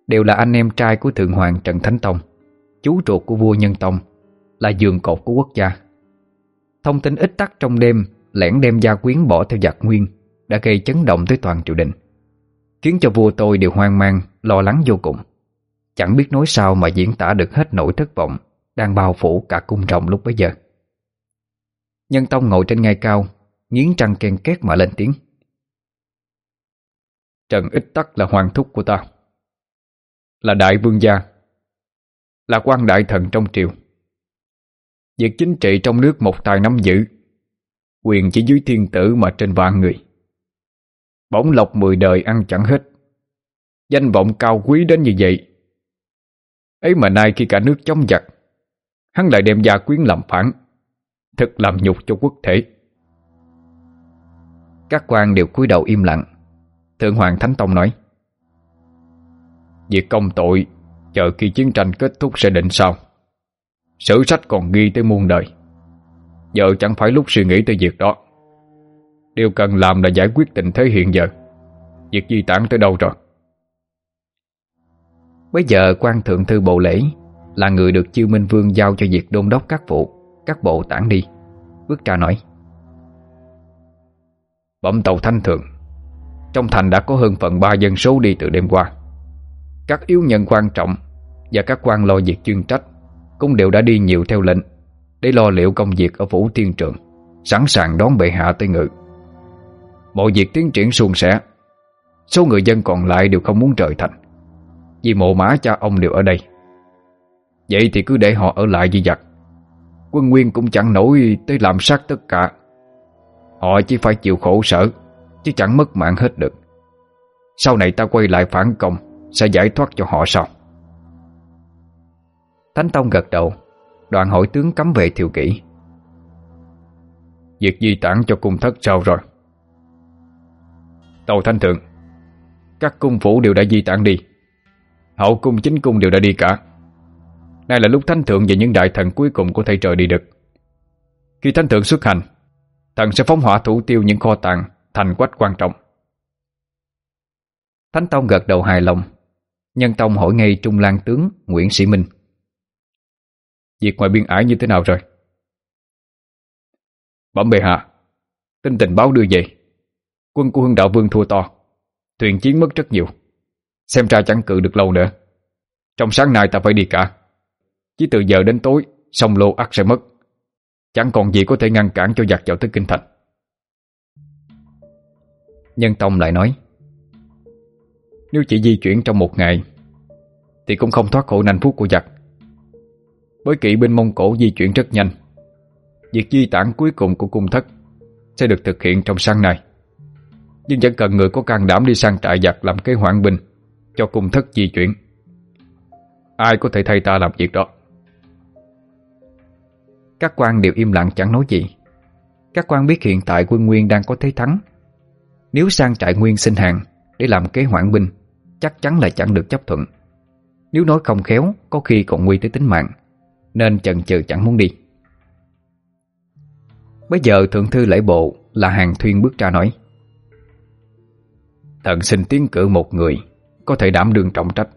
đều là anh em trai của Thượng Hoàng Trần Thánh Tông, chú ruột của vua Nhân Tông, là giường cột của quốc gia. Thông tin ít tắc trong đêm, lẻn đem gia quyến bỏ theo giặc nguyên, đã gây chấn động tới toàn triều đình, khiến cho vua tôi đều hoang mang, lo lắng vô cùng. Chẳng biết nói sao mà diễn tả được hết nỗi thất vọng đang bao phủ cả cung rộng lúc bấy giờ. Nhân Tông ngồi trên ngai cao, nghiến trăng khen két mà lên tiếng. Trần ít Tắc là hoàng thúc của ta là đại vương gia, là quan đại thần trong triều. Việc chính trị trong nước một tài nắm giữ, quyền chỉ dưới thiên tử mà trên vạn người. Bỗng lộc mười đời ăn chẳng hết, danh vọng cao quý đến như vậy. Ấy mà nay khi cả nước chống giặc, hắn lại đem gia quyến làm phản, thực làm nhục cho quốc thể. Các quan đều cúi đầu im lặng, Thượng Hoàng Thánh Tông nói, Việc công tội Chờ khi chiến tranh kết thúc sẽ định sau. Sử sách còn ghi tới muôn đời. Giờ chẳng phải lúc suy nghĩ tới việc đó. Điều cần làm là giải quyết tình thế hiện giờ. Việc di tản tới đâu rồi? Bây giờ quan thượng thư bộ lễ Là người được chiêu minh vương giao cho việc đôn đốc các vụ Các bộ tản đi. Bước ra nói. Bẩm tàu thanh thượng Trong thành đã có hơn phần ba dân số đi từ đêm qua. Các yếu nhân quan trọng Và các quan lo việc chuyên trách Cũng đều đã đi nhiều theo lệnh Để lo liệu công việc ở Vũ Thiên Trường, Sẵn sàng đón bệ hạ tới Ngự. Mọi việc tiến triển suôn sẻ, Số người dân còn lại đều không muốn rời thành, Vì mộ mã cha ông đều ở đây. Vậy thì cứ để họ ở lại như vật Quân Nguyên cũng chẳng nổi tới làm sát tất cả. Họ chỉ phải chịu khổ sở, Chứ chẳng mất mạng hết được. Sau này ta quay lại phản công sẽ giải thoát cho họ sau. Thánh Tông gật đầu Đoàn hội tướng cấm vệ thiều kỷ. Việc di tản cho cung thất sau rồi? Tàu Thanh Thượng, Các cung phủ đều đã di tản đi. Hậu cung, chính cung đều đã đi cả. Nay là lúc Thánh Thượng và những đại thần cuối cùng của thầy trời đi được. Khi Thánh Thượng xuất hành, Thần sẽ phóng hỏa thủ tiêu những kho tàng Thành quách quan trọng. Thánh Tông gật đầu hài lòng. Nhân Tông hỏi ngay Trung Lan Tướng Nguyễn Sĩ Minh. Việc ngoài biên ải như thế nào rồi? Bẩm bệ hạ Tin tình báo đưa về. Quân của Hưng Đạo Vương thua to. Thuyền chiến mất rất nhiều. Xem ra chẳng cự được lâu nữa. Trong sáng nay ta phải đi cả. Chỉ từ giờ đến tối, Sông Lô ắt sẽ mất. Chẳng còn gì có thể ngăn cản cho giặc vào tới Kinh Thành. Nhân Tông lại nói nếu chỉ di chuyển trong một ngày, Thì cũng không thoát khỏi nành phúc của giặc. Bởi kỵ binh Mông Cổ di chuyển rất nhanh. Việc di tản cuối cùng của cung thất Sẽ được thực hiện trong sáng nay. Nhưng vẫn cần người có can đảm đi sang trại giặc Làm kế hoãn binh Cho cung thất di chuyển. Ai có thể thay ta làm việc đó? Các quan đều im lặng chẳng nói gì. Các quan biết hiện tại quân Nguyên đang có thế thắng. Nếu sang trại Nguyên xin hàng Để làm kế hoãn binh chắc chắn là chẳng được chấp thuận. Nếu nói không khéo, Có khi còn nguy tới tính mạng, Nên chần chừ chẳng muốn đi. Bây giờ thượng thư lễ bộ Là hàng thuyên bước ra nói, Thần xin tiến cử một người Có thể đảm đương trọng trách.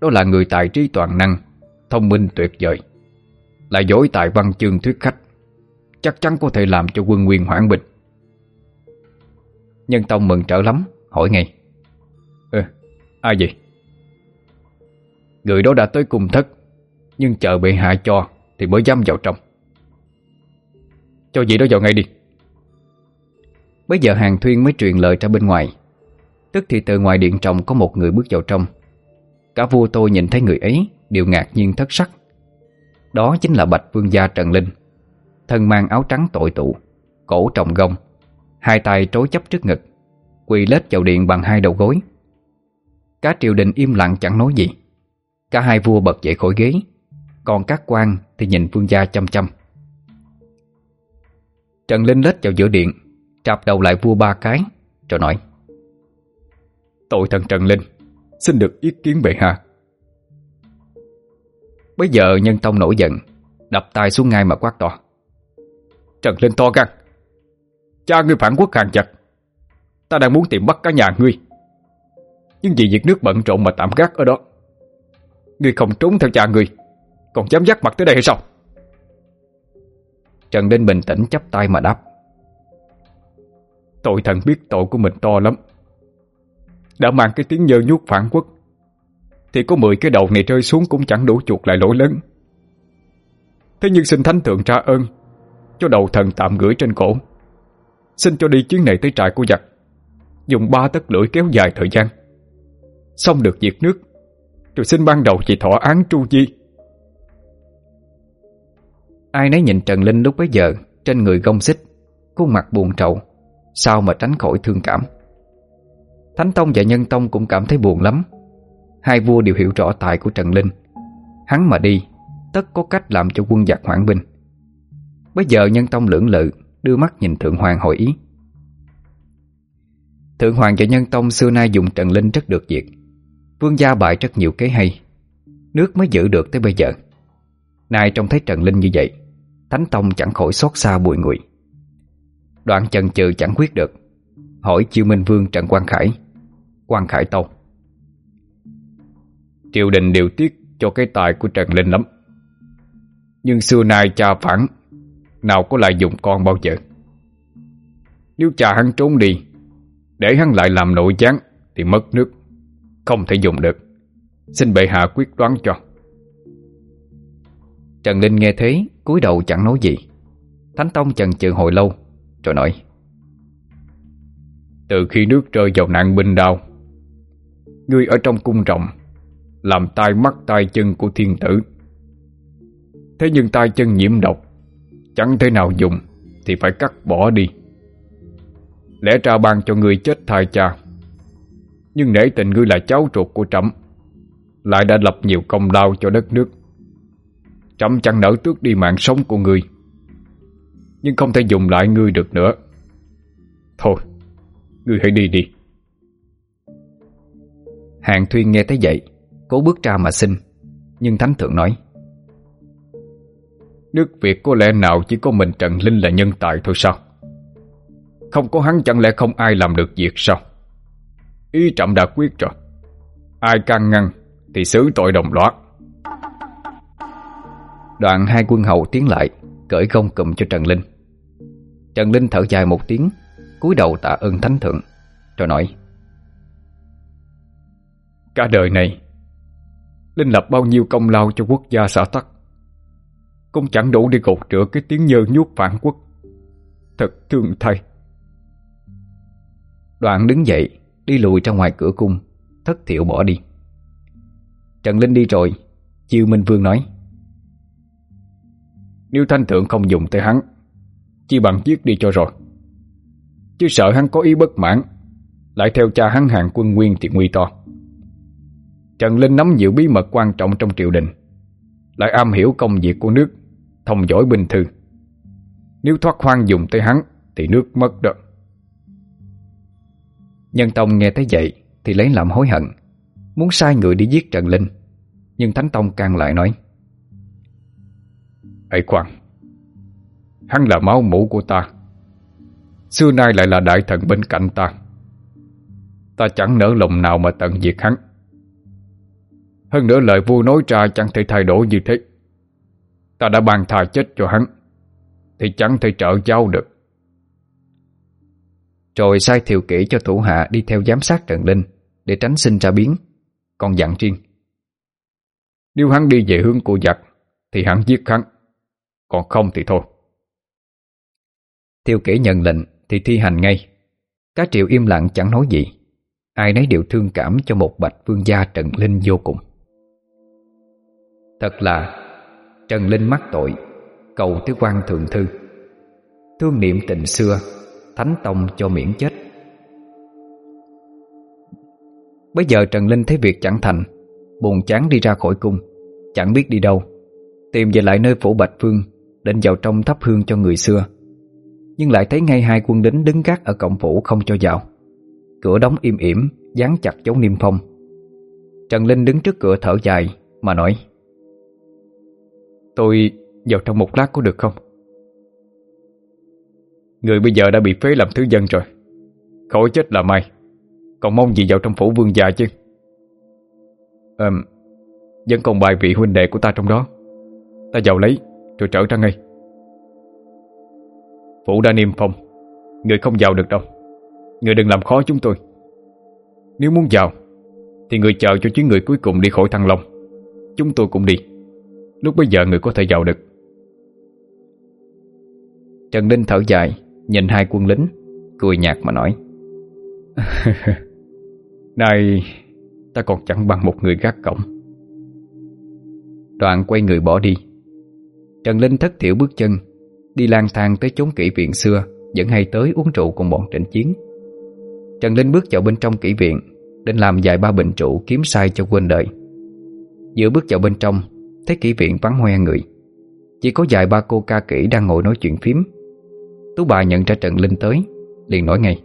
Đó là người tài trí toàn năng, Thông minh tuyệt vời, Là dối tài văn chương thuyết khách, Chắc chắn có thể làm cho quân nguyên hoãn bình Nhân Tông mừng trở lắm, Hỏi ngay À, Ai vậy? Người đó đã tới cùng thất, Nhưng chờ bệ hạ cho Thì mới dám vào trong. Cho gì đó vào ngay đi. Bây giờ hàng thuyên mới truyền lời ra bên ngoài. Tức thì từ ngoài điện trọng có một người bước vào trong. Cả vua tôi nhìn thấy người ấy, Đều ngạc nhiên thất sắc. Đó chính là Bạch Vương gia Trần Linh, Thân mang áo trắng tội tụ, Cổ trọng gông, Hai tay trối chấp trước ngực, Quỳ lết vào điện bằng hai đầu gối. Cả triều đình im lặng chẳng nói gì. Cả hai vua bật dậy khỏi ghế, Còn các quan thì nhìn vương gia chăm chăm. Trần Linh lết vào giữa điện, Trạp đầu lại vua ba cái, Rồi nói, Tội thần Trần Linh, Xin được ý kiến bệ hạ. Bây giờ nhân tông nổi giận, Đập tay xuống ngay mà quát to, Trần Linh to gan, Cha ngươi phản quốc hàng chặt, Ta đang muốn tìm bắt cả nhà ngươi. Nhưng vì việc nước bận rộn mà tạm gác ở đó. Ngươi không trốn theo cha ngươi Còn dám dắt mặt tới đây hay sao? Trần Đinh bình tĩnh chắp tay mà đáp. Tội thần biết tội của mình to lắm. Đã mang cái tiếng nhơ nhuốc phản quốc, Thì có 10 cái đầu này rơi xuống Cũng chẳng đủ chuộc lại lỗi lớn. Thế nhưng xin thánh thượng tra ơn, Cho đầu thần tạm gửi trên cổ. Xin cho đi chuyến này tới trại của giặc, Dùng ba tấc lưỡi kéo dài thời gian. Xong được việc nước. Tôi xin ban đầu chị thỏa án tru di. Ai nấy nhìn Trần Linh lúc bấy giờ Trên người gông xích Khuôn mặt buồn trầu, Sao mà tránh khỏi thương cảm. Thánh Tông và Nhân Tông cũng cảm thấy buồn lắm. Hai vua đều hiểu rõ tài của Trần Linh. Hắn mà đi Tất có cách làm cho quân giặc hoãn binh. Bây giờ Nhân Tông lưỡng lự Đưa mắt nhìn Thượng Hoàng hội ý. Thượng Hoàng và Nhân Tông xưa nay dùng Trần Linh rất được việc. Vương gia bại rất nhiều kế hay. Nước mới giữ được tới bây giờ. Nay trông thấy Trần Linh như vậy, Thánh Tông chẳng khỏi xót xa bụi ngụy. Đoạn chần chừ chẳng quyết được, Hỏi chiêu Minh Vương Trần Quang Khải. Quang Khải tâu. Triều đình điều tiết cho cái tài của Trần Linh lắm. Nhưng xưa nay cha phản, Nào có lại dùng con bao giờ? Nếu cha hắn trốn đi, Để hắn lại làm nội gián, Thì mất nước. Không thể dùng được. Xin bệ hạ quyết đoán cho. Trần Linh nghe thế, cúi đầu chẳng nói gì. Thánh Tông chần chừ hồi lâu, Rồi nói, Từ khi nước rơi vào nạn binh đao, Ngươi ở trong cung rộng, Làm tai mắt tai chân của thiên tử. Thế nhưng tai chân nhiễm độc, Chẳng thể nào dùng Thì phải cắt bỏ đi. Lẽ ra ban cho ngươi chết thai cha. Nhưng nể tình ngươi là cháu ruột của trẫm Lại đã lập nhiều công lao cho đất nước. Trẫm chẳng nỡ tước đi mạng sống của ngươi Nhưng không thể dùng lại ngươi được nữa. Thôi Ngươi hãy đi đi. Hàng Thuyên nghe thấy vậy Cố bước ra mà xin Nhưng Thánh Thượng nói Nước Việt có lẽ nào chỉ có mình Trần Linh là nhân tài thôi sao? Không có hắn chẳng lẽ không ai làm được việc sao? Ý trọng đã quyết rồi. Ai can ngăn Thì xử tội đồng loạt. Đoạn hai quân hầu tiến lại, Cởi gông cùm cho Trần Linh. Trần Linh thở dài một tiếng, cúi đầu tạ ơn thánh thượng, Rồi nói, Cả đời này, Linh lập bao nhiêu công lao cho quốc gia xã tắc? Cũng chẳng đủ đi gột rửa cái tiếng nhơ nhuốc phản quốc. Thật thương thay. Đoạn đứng dậy Đi lùi ra ngoài cửa cung, Thất thiệu bỏ đi. Trần Linh đi rồi, Chiêu Minh Vương nói. Nếu Thanh Thượng không dùng tới hắn, chỉ bằng giết đi cho rồi. Chứ sợ hắn có ý bất mãn, Lại theo cha hắn hàng quân nguyên thì nguy to. Trần Linh nắm giữ bí mật quan trọng trong triều đình, Lại am hiểu công việc của nước, Thông giỏi bình thư. Nếu thoát hoang dùng tới hắn, Thì nước mất được Nhân Tông nghe thấy vậy Thì lấy làm hối hận, Muốn sai người đi giết Trần Linh. Nhưng Thánh Tông càng lại nói, Ê quan Hắn là máu mũ của ta. Xưa nay lại là đại thần bên cạnh ta. Ta chẳng nỡ lòng nào mà tận diệt hắn. Hơn nữa lời vua nói ra chẳng thể thay đổi như thế. Ta đã bàn thà chết cho hắn, Thì chẳng thể trợ giao được. Rồi sai thiệu kỹ cho thủ hạ đi theo giám sát Trần Linh, Để tránh sinh ra biến. Còn dặn riêng. Nếu hắn đi về hướng của giặc, Thì hắn giết hắn. Còn không thì thôi. Thiệu kỹ nhận lệnh, thì thi hành ngay. Cá triệu im lặng chẳng nói gì. Ai nấy đều thương cảm cho một bạch vương gia Trần Linh vô cùng. Thật là, Trần Linh mắc tội, Cầu tới quan thượng thư. Thương niệm tình xưa Thánh Tông cho miễn chết. Bây giờ Trần Linh thấy việc chẳng thành, Buồn chán đi ra khỏi cung, Chẳng biết đi đâu, Tìm về lại nơi phủ Bạch Phương, Định vào trong thắp hương cho người xưa. Nhưng lại thấy ngay hai quân đính đứng gác ở cổng phủ không cho vào. Cửa đóng im ỉm, Dán chặt chống niêm phong. Trần Linh đứng trước cửa thở dài, Mà nói, Tôi vào trong một lát có được không? Người bây giờ đã bị phế làm thứ dân rồi. Khổ chết là may. Còn mong gì vào trong phủ vương già chứ? Ờm, Vẫn còn bài vị huynh đệ của ta trong đó. Ta vào lấy Rồi trở ra ngay. Phủ đã niêm phong. Người không vào được đâu. Người đừng làm khó chúng tôi. Nếu muốn vào Thì người chờ cho chuyến người cuối cùng đi khỏi thăng long. Chúng tôi cũng đi. Lúc bây giờ người có thể vào được. Trần Ninh thở dài. Nhìn hai quân lính, Cười nhạt mà nói. Này, Ta còn chẳng bằng một người gác cổng. Đoạn quay người bỏ đi. Trần Linh thất thiểu bước chân, Đi lang thang tới chốn kỹ viện xưa, Vẫn hay tới uống rượu cùng bọn trịnh chiến. Trần Linh bước vào bên trong kỹ viện, Định làm vài ba bình trụ kiếm sai cho quên đời. Giữa bước vào bên trong, Thấy kỹ viện vắng hoe người. Chỉ có vài ba cô ca kỹ đang ngồi nói chuyện phím. Tú bà nhận ra Trần Linh tới Liền nói ngay.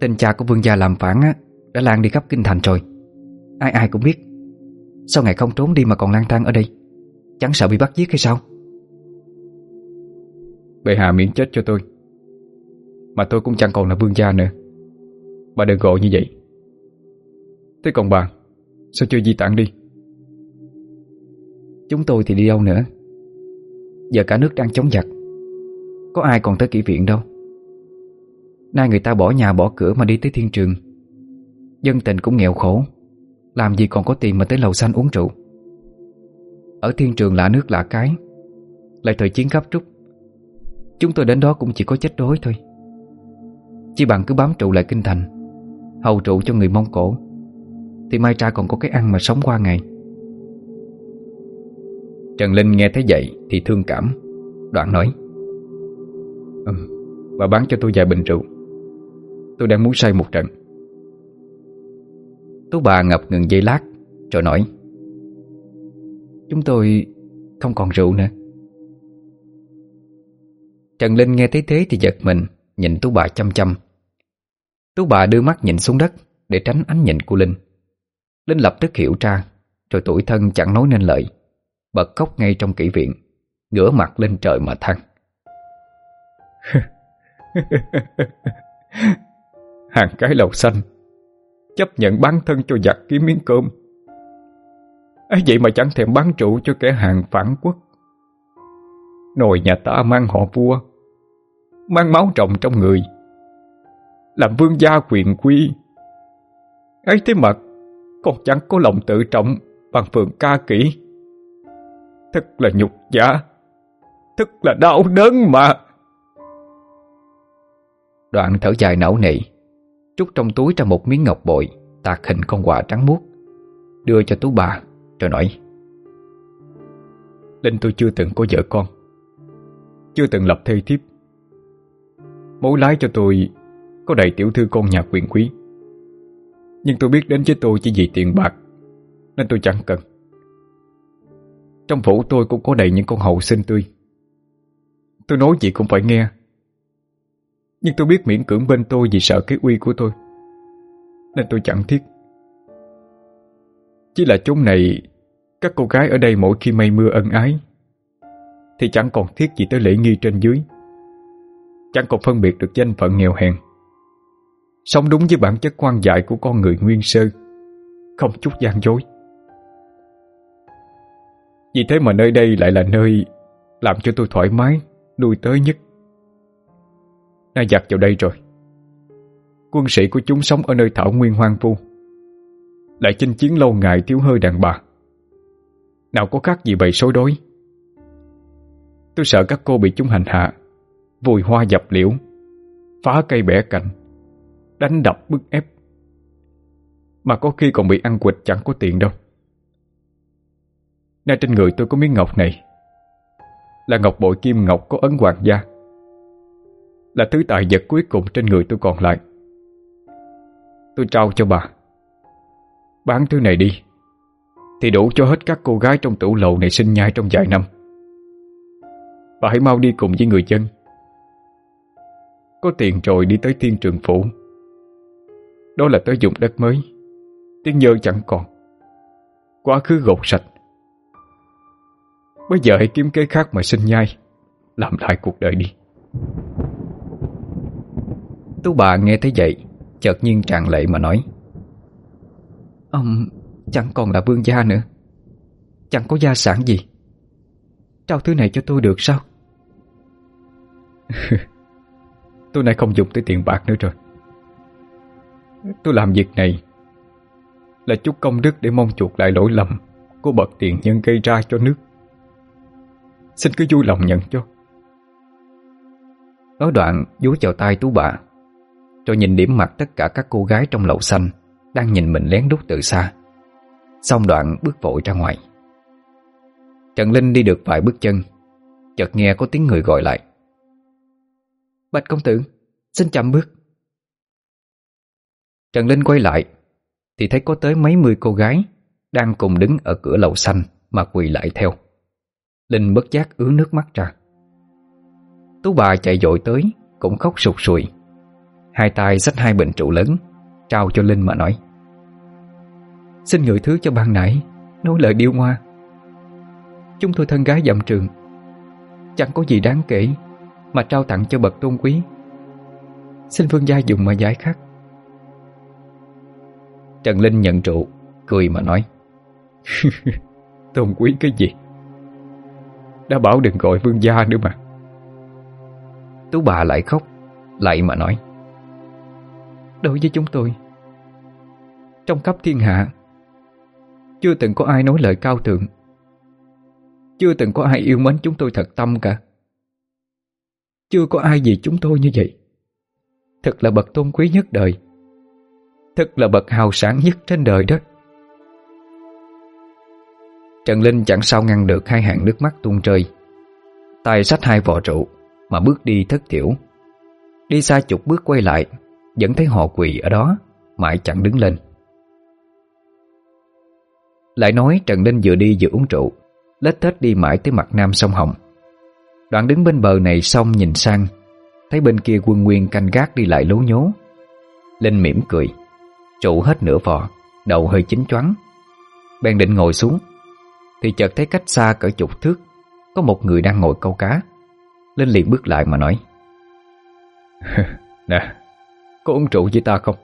Tên cha của vương gia làm phản á Đã lan đi khắp kinh thành rồi. Ai ai cũng biết Sao ngày không trốn đi mà còn lang thang ở đây Chẳng sợ bị bắt giết hay sao? Bệ hạ miễn chết cho tôi. Mà tôi cũng chẳng còn là vương gia nữa. Bà đừng gọi như vậy. Thế còn bà Sao chưa di tản đi? Chúng tôi thì đi đâu nữa? Giờ cả nước đang chống giặc có ai còn tới kỹ viện đâu. Nay người ta bỏ nhà bỏ cửa mà đi tới thiên trường. Dân tình cũng nghèo khổ, Làm gì còn có tiền mà tới lầu xanh uống rượu. Ở thiên trường lạ nước lạ cái, Lại thời chiến gấp rút. Chúng tôi đến đó cũng chỉ có chết đói thôi. Chỉ bằng cứ bám trụ lại kinh thành, Hầu trụ cho người Mông Cổ, Thì mai ra còn có cái ăn mà sống qua ngày. Trần Linh nghe thấy vậy thì thương cảm, Đoạn nói và bán cho tôi vài bình rượu. Tôi đang muốn say một trận. Tú bà ngập ngừng dây lát, Rồi nói, Chúng tôi không còn rượu nữa. Trần Linh nghe thấy thế thì giật mình, Nhìn Tú bà chăm chăm. Tú bà đưa mắt nhìn xuống đất Để tránh ánh nhìn của Linh. Linh lập tức hiểu ra, Rồi tuổi thân chẳng nói nên lời, Bật khóc ngay trong kỹ viện, Ngửa mặt lên trời mà than. Hàng cái lầu xanh. Chấp nhận bán thân cho giặc kiếm miếng cơm. Ấy vậy mà chẳng thèm bán trụ cho kẻ hàng phản quốc. Nồi nhà ta mang họ vua, Mang máu trọng trong người. Làm vương gia quyền quy ấy thế mà Còn chẳng có lòng tự trọng Bằng phượng ca kỹ Thật là nhục giả Thật là đau đớn mà. Đoạn thở dài não nị, Trúc trong túi ra một miếng ngọc bội Tạc hình con quà trắng muốt. Đưa cho tú bà Rồi nói Linh tôi chưa từng có vợ con. Chưa từng lập thê thiếp. Mối lái cho tôi Có đầy tiểu thư con nhà quyền quý. Nhưng tôi biết đến với tôi chỉ vì tiền bạc Nên tôi chẳng cần. Trong phủ tôi cũng có đầy những con hậu sinh tươi. Tôi nói gì cũng phải nghe. Nhưng tôi biết miễn cưỡng bên tôi vì sợ cái uy của tôi. Nên tôi chẳng thiết. Chỉ là chốn này, Các cô gái ở đây mỗi khi mây mưa ân ái, Thì chẳng còn thiết gì tới lễ nghi trên dưới. Chẳng còn phân biệt được danh phận nghèo hèn. Sống đúng với bản chất quan dại của con người nguyên sơ, Không chút gian dối. Vì thế mà nơi đây lại là nơi Làm cho tôi thoải mái, Nuôi tới nhất. Nó giặt vào đây rồi. Quân sĩ của chúng sống ở nơi thảo nguyên hoang vu. Lại chinh chiến lâu ngày thiếu hơi đàn bà. Nào có khác gì bầy sói đói. Tôi sợ các cô bị chúng hành hạ, Vùi hoa dập liễu, Phá cây bẻ cạnh Đánh đập bức ép. Mà có khi còn bị ăn quịch chẳng có tiền đâu. Nơi trên người tôi có miếng ngọc này. Là ngọc bội kim ngọc có ấn hoàng gia. Là thứ tài vật cuối cùng trên người tôi còn lại. Tôi trao cho bà. Bán thứ này đi, Thì đủ cho hết các cô gái trong tủ lầu này sinh nhai trong vài năm. Bà hãy mau đi cùng với người dân. Có tiền rồi đi tới thiên trường phủ. Đó là tới dụng đất mới, Tiếng dơ chẳng còn. Quá khứ gột sạch. Bây giờ hãy kiếm cái khác mà sinh nhai, Làm lại cuộc đời đi. Tú bà nghe thấy vậy, Chợt nhiên tràn lệ mà nói. Ông chẳng còn là vương gia nữa. Chẳng có gia sản gì. Trao thứ này cho tôi được sao? Tôi nay không dùng tới tiền bạc nữa rồi. Tôi làm việc này Là chút công đức để mong chuộc lại lỗi lầm Của bậc tiền nhân gây ra cho nước. Xin cứ vui lòng nhận cho. Nói đoạn vú vào tay tú bà. Rồi nhìn điểm mặt tất cả các cô gái trong lầu xanh, Đang nhìn mình lén lút từ xa. Xong đoạn bước vội ra ngoài. Trần Linh đi được vài bước chân, Chợt nghe có tiếng người gọi lại. Bạch công tử, Xin chậm bước. Trần Linh quay lại, Thì thấy có tới mấy mươi cô gái Đang cùng đứng ở cửa lầu xanh Mà quỳ lại theo. Linh bất giác ứa nước mắt ra. Tú bà chạy dội tới, Cũng khóc sụt sùi. Hai tay xách hai bình trụ lớn, Trao cho Linh mà nói. Xin gửi thứ cho ban nãy, Nói lời điêu ngoa. Chúng tôi thân gái dặm trường. Chẳng có gì đáng kể Mà trao tặng cho bậc tôn quý. Xin vương gia dùng mà giải khắc Trần Linh nhận trụ, Cười mà nói. Tôn quý cái gì? Đã bảo đừng gọi vương gia nữa mà. Tú bà lại khóc, Lại mà nói đối với chúng tôi. Trong khắp thiên hạ, Chưa từng có ai nói lời cao thượng. Chưa từng có ai yêu mến chúng tôi thật tâm cả. Chưa có ai vì chúng tôi như vậy. Thật là bậc tôn quý nhất đời. Thật là bậc hào sản nhất trên đời đó. Trần Linh chẳng sao ngăn được hai hàng nước mắt tuôn rơi. Tài sách hai vỏ rượu Mà bước đi thất thiểu. Đi xa chục bước quay lại vẫn thấy họ quỳ ở đó, Mãi chẳng đứng lên. Lại nói Trần Linh vừa đi vừa uống rượu, Lết thết đi mãi tới mặt nam sông Hồng. Đoạn đứng bên bờ này sông nhìn sang, Thấy bên kia quân nguyên canh gác đi lại lố nhố. Linh mỉm cười, Trụ hết nửa vò, Đầu hơi chín choắn Bèn định ngồi xuống, Thì chợt thấy cách xa cỡ chục thước, Có một người đang ngồi câu cá. Linh liền bước lại mà nói, Nè có uống rượu với ta không?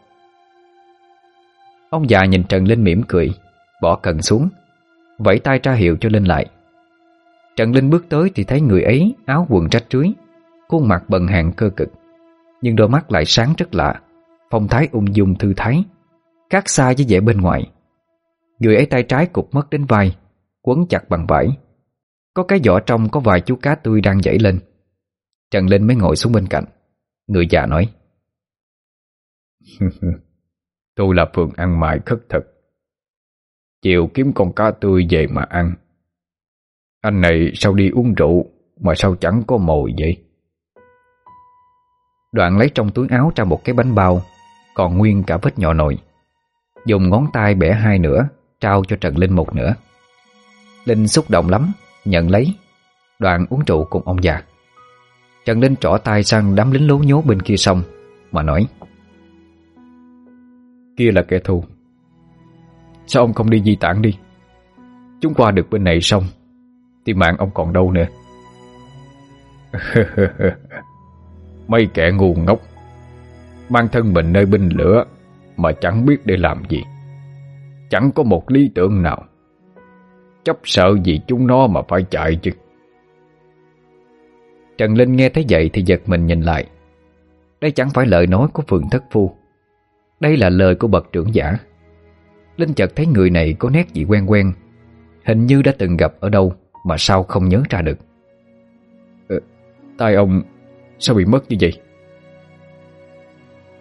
Ông già nhìn Trần Linh mỉm cười, Bỏ cần xuống, Vẫy tay ra hiệu cho Linh lại. Trần Linh bước tới thì thấy người ấy Áo quần rách rưới, Khuôn mặt bần hàng cơ cực, Nhưng đôi mắt lại sáng rất lạ, Phong thái ung dung thư thái, Khác xa với vẻ bên ngoài. Người ấy tay trái cụp mất đến vai, Quấn chặt bằng vải. Có cái vỏ trong có vài chú cá tươi đang dãy lên. Trần Linh mới ngồi xuống bên cạnh. Người già nói Tôi là phường ăn mày khất thực. Chiều kiếm con cá tươi về mà ăn. Anh này sao đi uống rượu Mà sao chẳng có mồi vậy? Đoạn lấy trong túi áo ra một cái bánh bao, Còn nguyên cả vết nhỏ nồi. Dùng ngón tay bẻ hai nửa, Trao cho Trần Linh một nửa. Linh xúc động lắm, Nhận lấy. Đoạn uống rượu cùng ông già. Trần Linh trỏ tay sang đám lính lố nhố bên kia sông, Mà nói Kia là kẻ thù. Sao ông không đi di tản đi? Chúng qua được bên này xong, Thì mạng ông còn đâu nữa? Mấy kẻ ngu ngốc, Mang thân mình nơi binh lửa Mà chẳng biết để làm gì. Chẳng có một lý tưởng nào. Chấp sợ gì chúng nó mà phải chạy chứ. Trần Linh nghe thấy vậy thì giật mình nhìn lại. Đây chẳng phải lời nói của Phường Thất Phu. Đây là lời của bậc trưởng giả. Linh chợt thấy người này có nét gì quen quen Hình như đã từng gặp ở đâu Mà sao không nhớ ra được. Ờ, Tay ông Sao bị mất như vậy?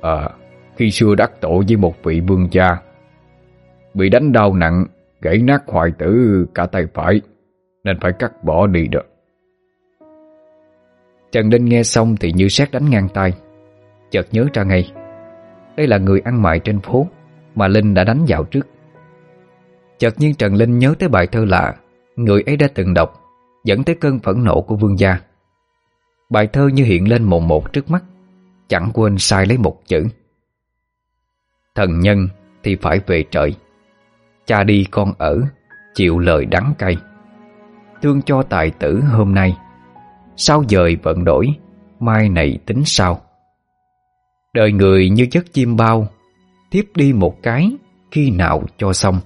À Khi xưa đắc tội với một vị vương gia Bị đánh đau nặng Gãy nát hoại tử cả tay phải Nên phải cắt bỏ đi được Trần Linh nghe xong thì như xét đánh ngang tay Chợt nhớ ra ngay. Đây là người ăn mày trên phố, Mà Linh đã đánh dạo trước. Chợt nhiên Trần Linh nhớ tới bài thơ lạ, Người ấy đã từng đọc, Dẫn tới cơn phẫn nộ của vương gia. Bài thơ như hiện lên mồm một trước mắt, Chẳng quên sai lấy một chữ. Thần nhân thì phải về trời, Cha đi con ở, Chịu lời đắng cay. Thương cho tài tử hôm nay, Sao dời vận đổi, Mai này tính sao? Đời người như chất chim bao Tiếp đi một cái Khi nào cho xong.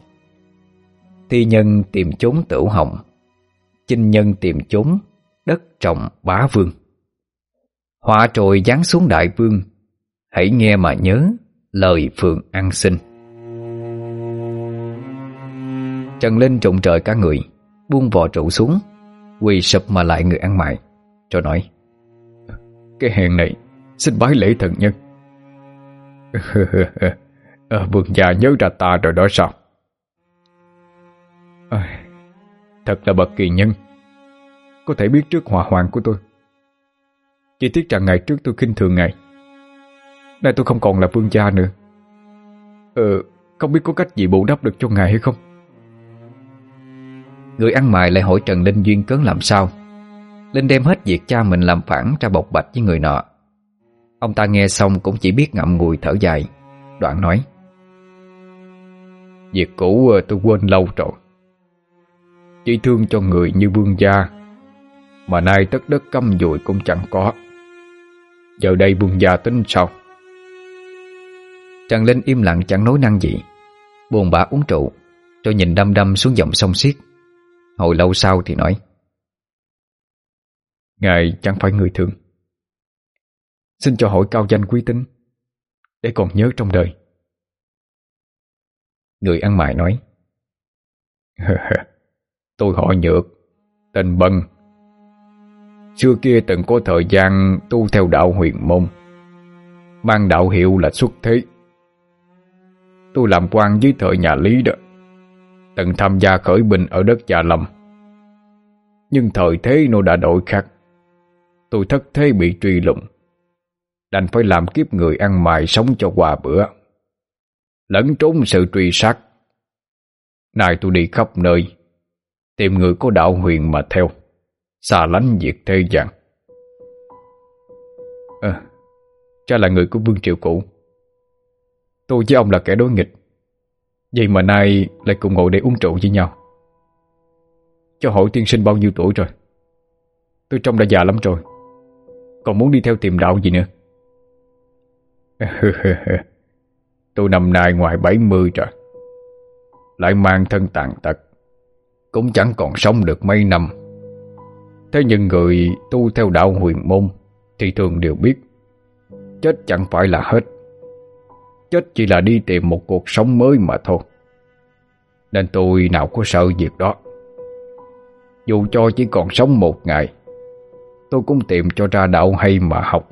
Thi nhân tìm chốn tửu hồng, Chinh nhân tìm chốn Đất trọng bá vương. Họa trồi giáng xuống đại vương, Hãy nghe mà nhớ Lời phượng ăn sinh. Trần Linh trụng trời cả người, Buông vò trụ xuống, Quỳ sụp mà lại người ăn mày, cho nói, Cái hèn này, Xin bái lễ thần nhân. Ờ, à, Vương già nhớ ra ta rồi đó sao? À, Thật là bậc kỳ nhân. Có thể biết trước hòa hoạn của tôi. Chỉ tiếc rằng ngày trước tôi khinh thường ngài. Nay tôi không còn là vương gia nữa. Ờ Không biết có cách gì bù đắp được cho ngài hay không? Người ăn mày lại hỏi Trần Linh Duyên cớ làm sao? Linh đem hết việc cha mình làm phản ra bộc bạch với người nọ. Ông ta nghe xong cũng chỉ biết ngậm ngùi thở dài. Đoạn nói Việc cũ ờ, tôi quên lâu rồi. Chỉ thương cho người như vương gia Mà nay tất đất căm dùi cũng chẳng có. Giờ đây vương gia tính sao? Trần Linh im lặng chẳng nói năng gì. Buồn bã uống trụ Rồi nhìn đâm đâm xuống dòng sông xiết. Hồi lâu sau thì nói Ngài chẳng phải người thương Xin cho hội cao danh quý tính, Để còn nhớ trong đời. Người ăn mày nói, Tôi họ nhược, Tên Bân. Xưa kia từng có thời gian tu theo đạo huyền môn, Mang đạo hiệu là xuất thế. Tôi làm quan dưới thời nhà Lý đó, Từng tham gia khởi binh ở đất Gia Lâm. Nhưng thời thế nó đã đổi khác. Tôi thất thế bị truy lùng. Đành phải làm kiếp người ăn mài sống cho qua bữa. Lẫn trốn sự truy sát. Này tôi đi khắp nơi, Tìm người có đạo huyền mà theo, Xa lánh diệt thế gian. À Cha là người của Vương Triệu Cũ. Tôi với ông là kẻ đối nghịch. Vậy mà nay lại cùng ngồi để uống rượu với nhau. Cho hỏi tiên sinh bao nhiêu tuổi rồi? Tôi trông đã già lắm rồi. Còn muốn đi theo tìm đạo gì nữa? Tôi năm nay ngoài 70 rồi Lại mang thân tàn tật. Cũng chẳng còn sống được mấy năm. Thế nhưng người tu theo đạo huyền môn Thì thường đều biết, Chết chẳng phải là hết. Chết chỉ là đi tìm một cuộc sống mới mà thôi. Nên tôi nào có sợ việc đó. Dù cho chỉ còn sống một ngày, Tôi cũng tìm cho ra đạo hay mà học.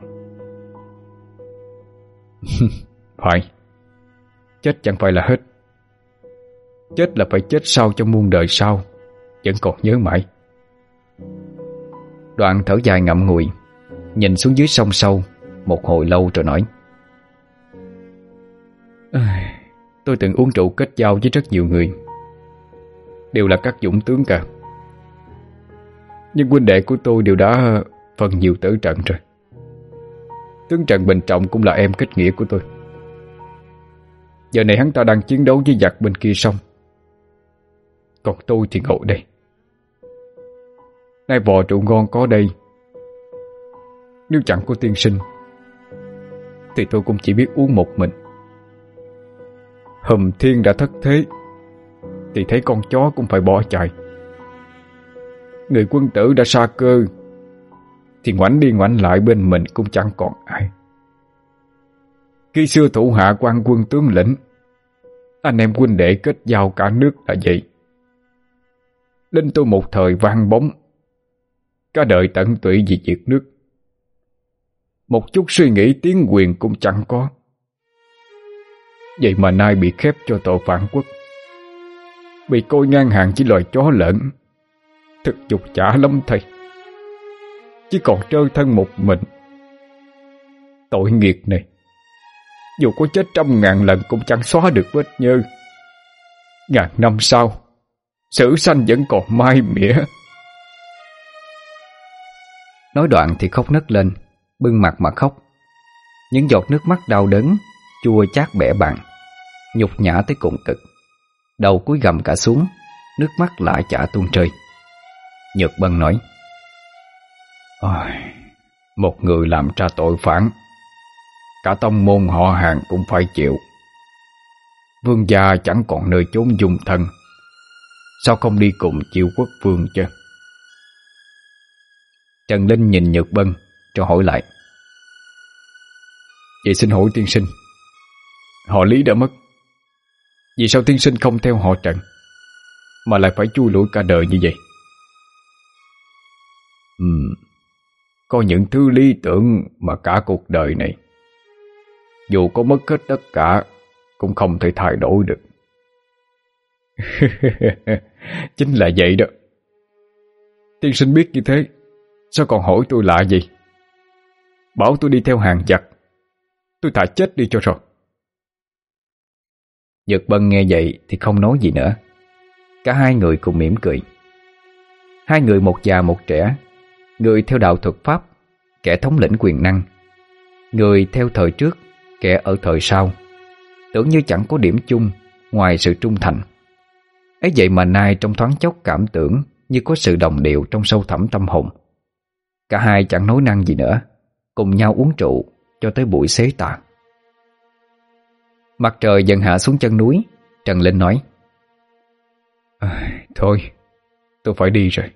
phải. Chết chẳng phải là hết. Chết là phải chết sau cho muôn đời sau, Vẫn còn nhớ mãi. Đoạn thở dài ngậm ngùi, Nhìn xuống dưới sông sâu, Một hồi lâu rồi nói. Tôi từng uống rượu kết giao với rất nhiều người. Đều là các dũng tướng cả. Nhưng huynh đệ của tôi đều đã Phần nhiều tử trận rồi. Tướng Trần Bình Trọng cũng là em kết nghĩa của tôi. Giờ này hắn ta đang chiến đấu với giặc bên kia xong Còn tôi thì ngồi đây. Nay vò trụ ngon có đây. Nếu chẳng có tiên sinh, Thì tôi cũng chỉ biết uống một mình. Hầm thiên đã thất thế, Thì thấy con chó cũng phải bỏ chạy. Người quân tử đã xa cơ thì ngoảnh đi ngoảnh lại bên mình cũng chẳng còn ai. Khi xưa thủ hạ quan quân tướng lĩnh, Anh em huynh đệ kết giao cả nước là vậy. Linh tôi một thời vang bóng, Cả đời tận tụy vì việc nước. Một chút suy nghĩ tiếng quyền cũng chẳng có. Vậy mà nay bị khép cho tội phản quốc. Bị coi ngang hàng chỉ loài chó lợn, Thực dục chả lắm thầy. Chỉ còn trơ thân một mình. Tội nghiệp này, Dù có chết trăm ngàn lần Cũng chẳng xóa được vết nhơ. Ngàn năm sau, Sử sanh vẫn còn mai mỉa. Nói đoạn thì khóc nấc lên, Bưng mặt mà khóc. Những giọt nước mắt đau đớn, Chua chát bẻ bàn Nhục nhã tới cùng cực. Đầu cúi gầm cả xuống, Nước mắt lại chả tuôn trời nhật bân nói ôi Một người làm ra tội phản, Cả tông môn họ hàng cũng phải chịu. Vương gia chẳng còn nơi chốn dung thân. Sao không đi cùng chịu quốc vương chứ? Trần Linh nhìn Nhược Bân, Cho hỏi lại. Vậy xin hỏi tiên sinh, Họ Lý đã mất. Vì sao tiên sinh không theo họ Trần, Mà lại phải chui lũi cả đời như vậy? Ừm có những thứ lý tưởng mà cả cuộc đời này, Dù có mất hết tất cả, Cũng không thể thay đổi được. Chính là vậy đó. Tiên sinh biết như thế, Sao còn hỏi tôi lạ gì Bảo tôi đi theo hàng giặc. Tôi thả chết đi cho rồi. Nhật Bân nghe vậy thì không nói gì nữa. Cả hai người cùng mỉm cười. Hai người một già một trẻ Người theo đạo thuật pháp, Kẻ thống lĩnh quyền năng. Người theo thời trước, Kẻ ở thời sau. Tưởng như chẳng có điểm chung Ngoài sự trung thành. Ấy vậy mà nay trong thoáng chốc cảm tưởng Như có sự đồng điệu trong sâu thẳm tâm hồn. Cả hai chẳng nói năng gì nữa, Cùng nhau uống rượu Cho tới buổi xế tàn Mặt trời dần hạ xuống chân núi, Trần Linh nói Thôi, tôi phải đi rồi.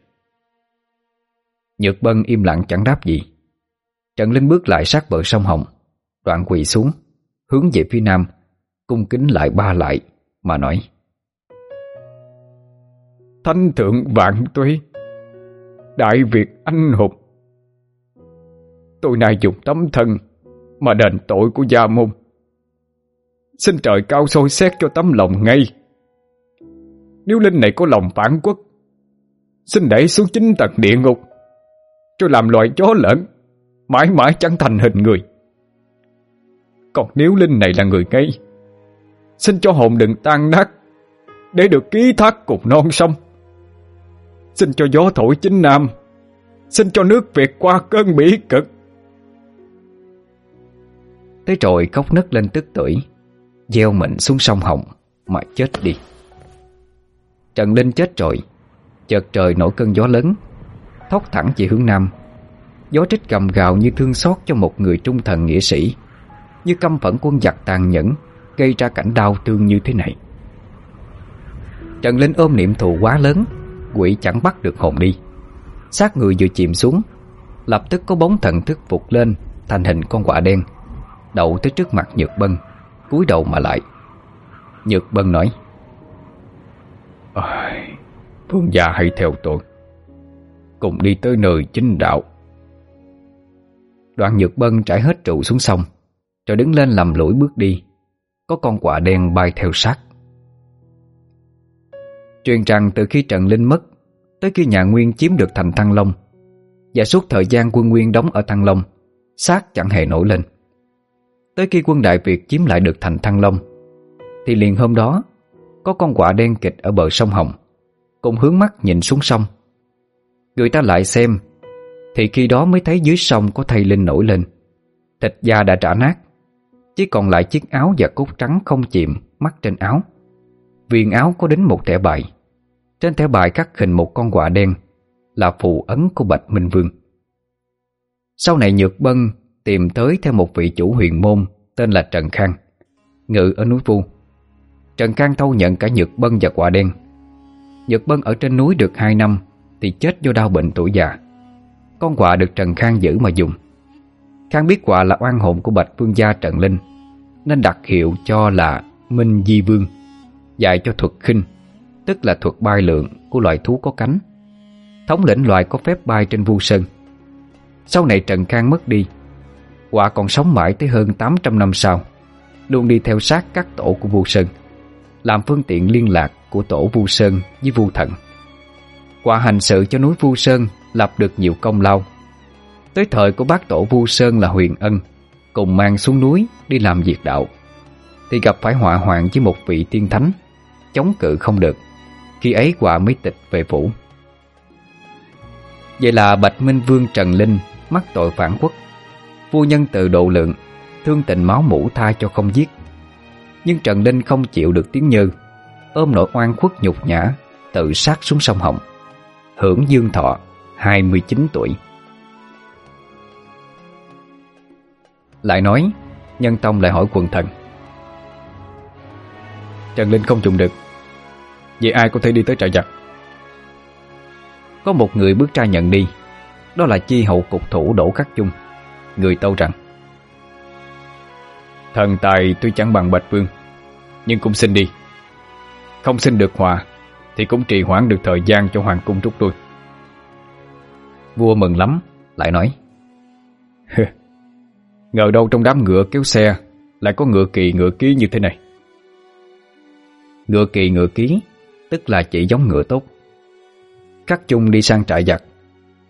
Nhược Bân im lặng chẳng đáp gì. Trần Linh bước lại sát bờ sông Hồng, Đoạn quỳ xuống, Hướng về phía nam, Cung kính lại ba lại, Mà nói Thanh thượng vạn tuế, Đại Việt anh hùng. Tôi nay dùng tấm thân Mà đền tội của gia môn. Xin trời cao sôi xét cho tấm lòng ngay. Nếu Linh này có lòng phản quốc, Xin đẩy xuống chính tật địa ngục. Tôi làm loài chó lợn Mãi mãi chẳng thành hình người. Còn nếu Linh này là người ngây Xin cho hồn đừng tan nát Để được ký thác cùng non sông. Xin cho gió thổi chính nam Xin cho nước Việt qua cơn bỉ cực. Thế rồi khóc nấc lên tức tuổi, Gieo mình xuống sông Hồng Mà chết đi. Trần Linh chết rồi Chợt trời nổi cơn gió lớn. Thóc thẳng về hướng nam. Gió trích gầm gào như thương xót cho một người trung thần nghĩa sĩ, Như căm phẫn quân giặc tàn nhẫn, Gây ra cảnh đau thương như thế này. Trần Linh ôm niệm thù quá lớn, Quỷ chẳng bắt được hồn đi. Xác người vừa chìm xuống, Lập tức có bóng thần thức phục lên, Thành hình con quạ đen, Đậu tới trước mặt Nhược Bân, cúi đầu mà lại. Nhược Bân nói Phương gia hãy theo tôi. Cùng đi tới nơi chính đạo. Đoạn nhược bân trải hết trụ xuống sông Rồi đứng lên lầm lũi bước đi. Có con quạ đen bay theo sát. Truyền rằng từ khi Trần Linh mất Tới khi nhà Nguyên chiếm được thành Thăng Long, Và suốt thời gian quân Nguyên đóng ở Thăng Long Sát chẳng hề nổi lên. Tới khi quân Đại Việt chiếm lại được thành Thăng Long, Thì liền hôm đó, Có con quạ đen kịch ở bờ sông Hồng, Cùng hướng mắt nhìn xuống sông. Người ta lại xem. Thì khi đó mới thấy dưới sông có thầy linh nổi lên. Thịt da đã trả nát. Chỉ còn lại chiếc áo và cốt trắng không chìm, Mắc trên áo. Viền áo có đến một thẻ bài. Trên thẻ bài khắc hình một con quạ đen, Là phù ấn của Bạch Minh Vương. Sau này Nhược Bân tìm tới theo một vị chủ huyền môn Tên là Trần Khang, Ngự ở núi Vu. Trần Khang thâu nhận cả Nhược Bân và quạ đen. Nhược Bân ở trên núi được 2 năm thì chết do đau bệnh tuổi già. Con quạ được Trần Khang giữ mà dùng. Khang biết quạ là oan hồn của Bạch Vương gia Trần Linh, Nên đặt hiệu cho là Minh Di Vương, Dạy cho thuật khinh, Tức là thuật bay lượn của loài thú có cánh. Thống lĩnh loài có phép bay trên vu sơn. Sau này Trần Khang mất đi Quả còn sống mãi tới hơn 800 năm sau, Luôn đi theo sát các tổ của vu sơn, Làm phương tiện liên lạc của tổ vu sơn với vu thần qua hành sự cho núi Vu Sơn lập được nhiều công lao. Tới thời của bác tổ Vu Sơn là Huyền Ân, cùng mang xuống núi đi làm việc đạo. Thì gặp phải họa hoạn với một vị tiên thánh, chống cự không được, khi ấy quả mới tịch về phủ. Vậy là Bạch Minh Vương Trần Linh mắc tội phản quốc, vua nhân từ độ lượng, thương tình máu mũ tha cho không giết. Nhưng Trần Linh không chịu được tiếng như, ôm nỗi oan khuất nhục nhã, tự sát xuống sông Hồng hưởng dương thọ 29 tuổi. Lại nói, Nhân Tông lại hỏi quần thần. Trần Linh không dùng được, vậy ai có thể đi tới trại giặc? Có một người bước ra nhận đi, đó là chi hậu cục thủ Đỗ Khắc Chung, người tâu rằng Thần tài tuy chẳng bằng Bạch Vương, nhưng cũng xin đi. Không xin được hòa thì cũng trì hoãn được thời gian cho hoàng cung rút lui. Vua mừng lắm, Lại nói Ngờ đâu trong đám ngựa kéo xe Lại có ngựa kỳ ngựa ký như thế này. Ngựa kỳ ngựa ký, Tức là chỉ giống ngựa tốt. Khắc chung đi sang trại giặc,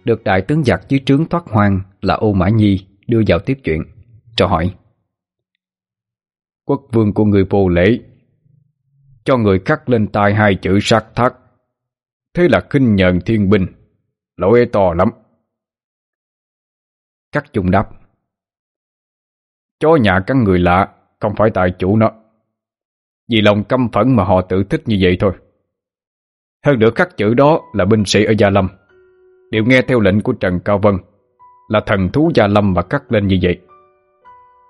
Được đại tướng giặc dưới trướng thoát hoang Là ô mã nhi đưa vào tiếp chuyện, Cho hỏi, Quốc vương của người vô lễ cho người khắc lên tai hai chữ sát thác. Thế là khinh nhờn thiên binh, lỗi to lắm. Khắc chung đáp. Chó nhà cắn người lạ, không phải tại chủ nó. Vì lòng căm phẫn mà họ tự thích như vậy thôi. Hơn nữa khắc chữ đó là binh sĩ ở Gia Lâm. Đều nghe theo lệnh của Trần Cao Vân là thần thú Gia Lâm mà cắt lên như vậy.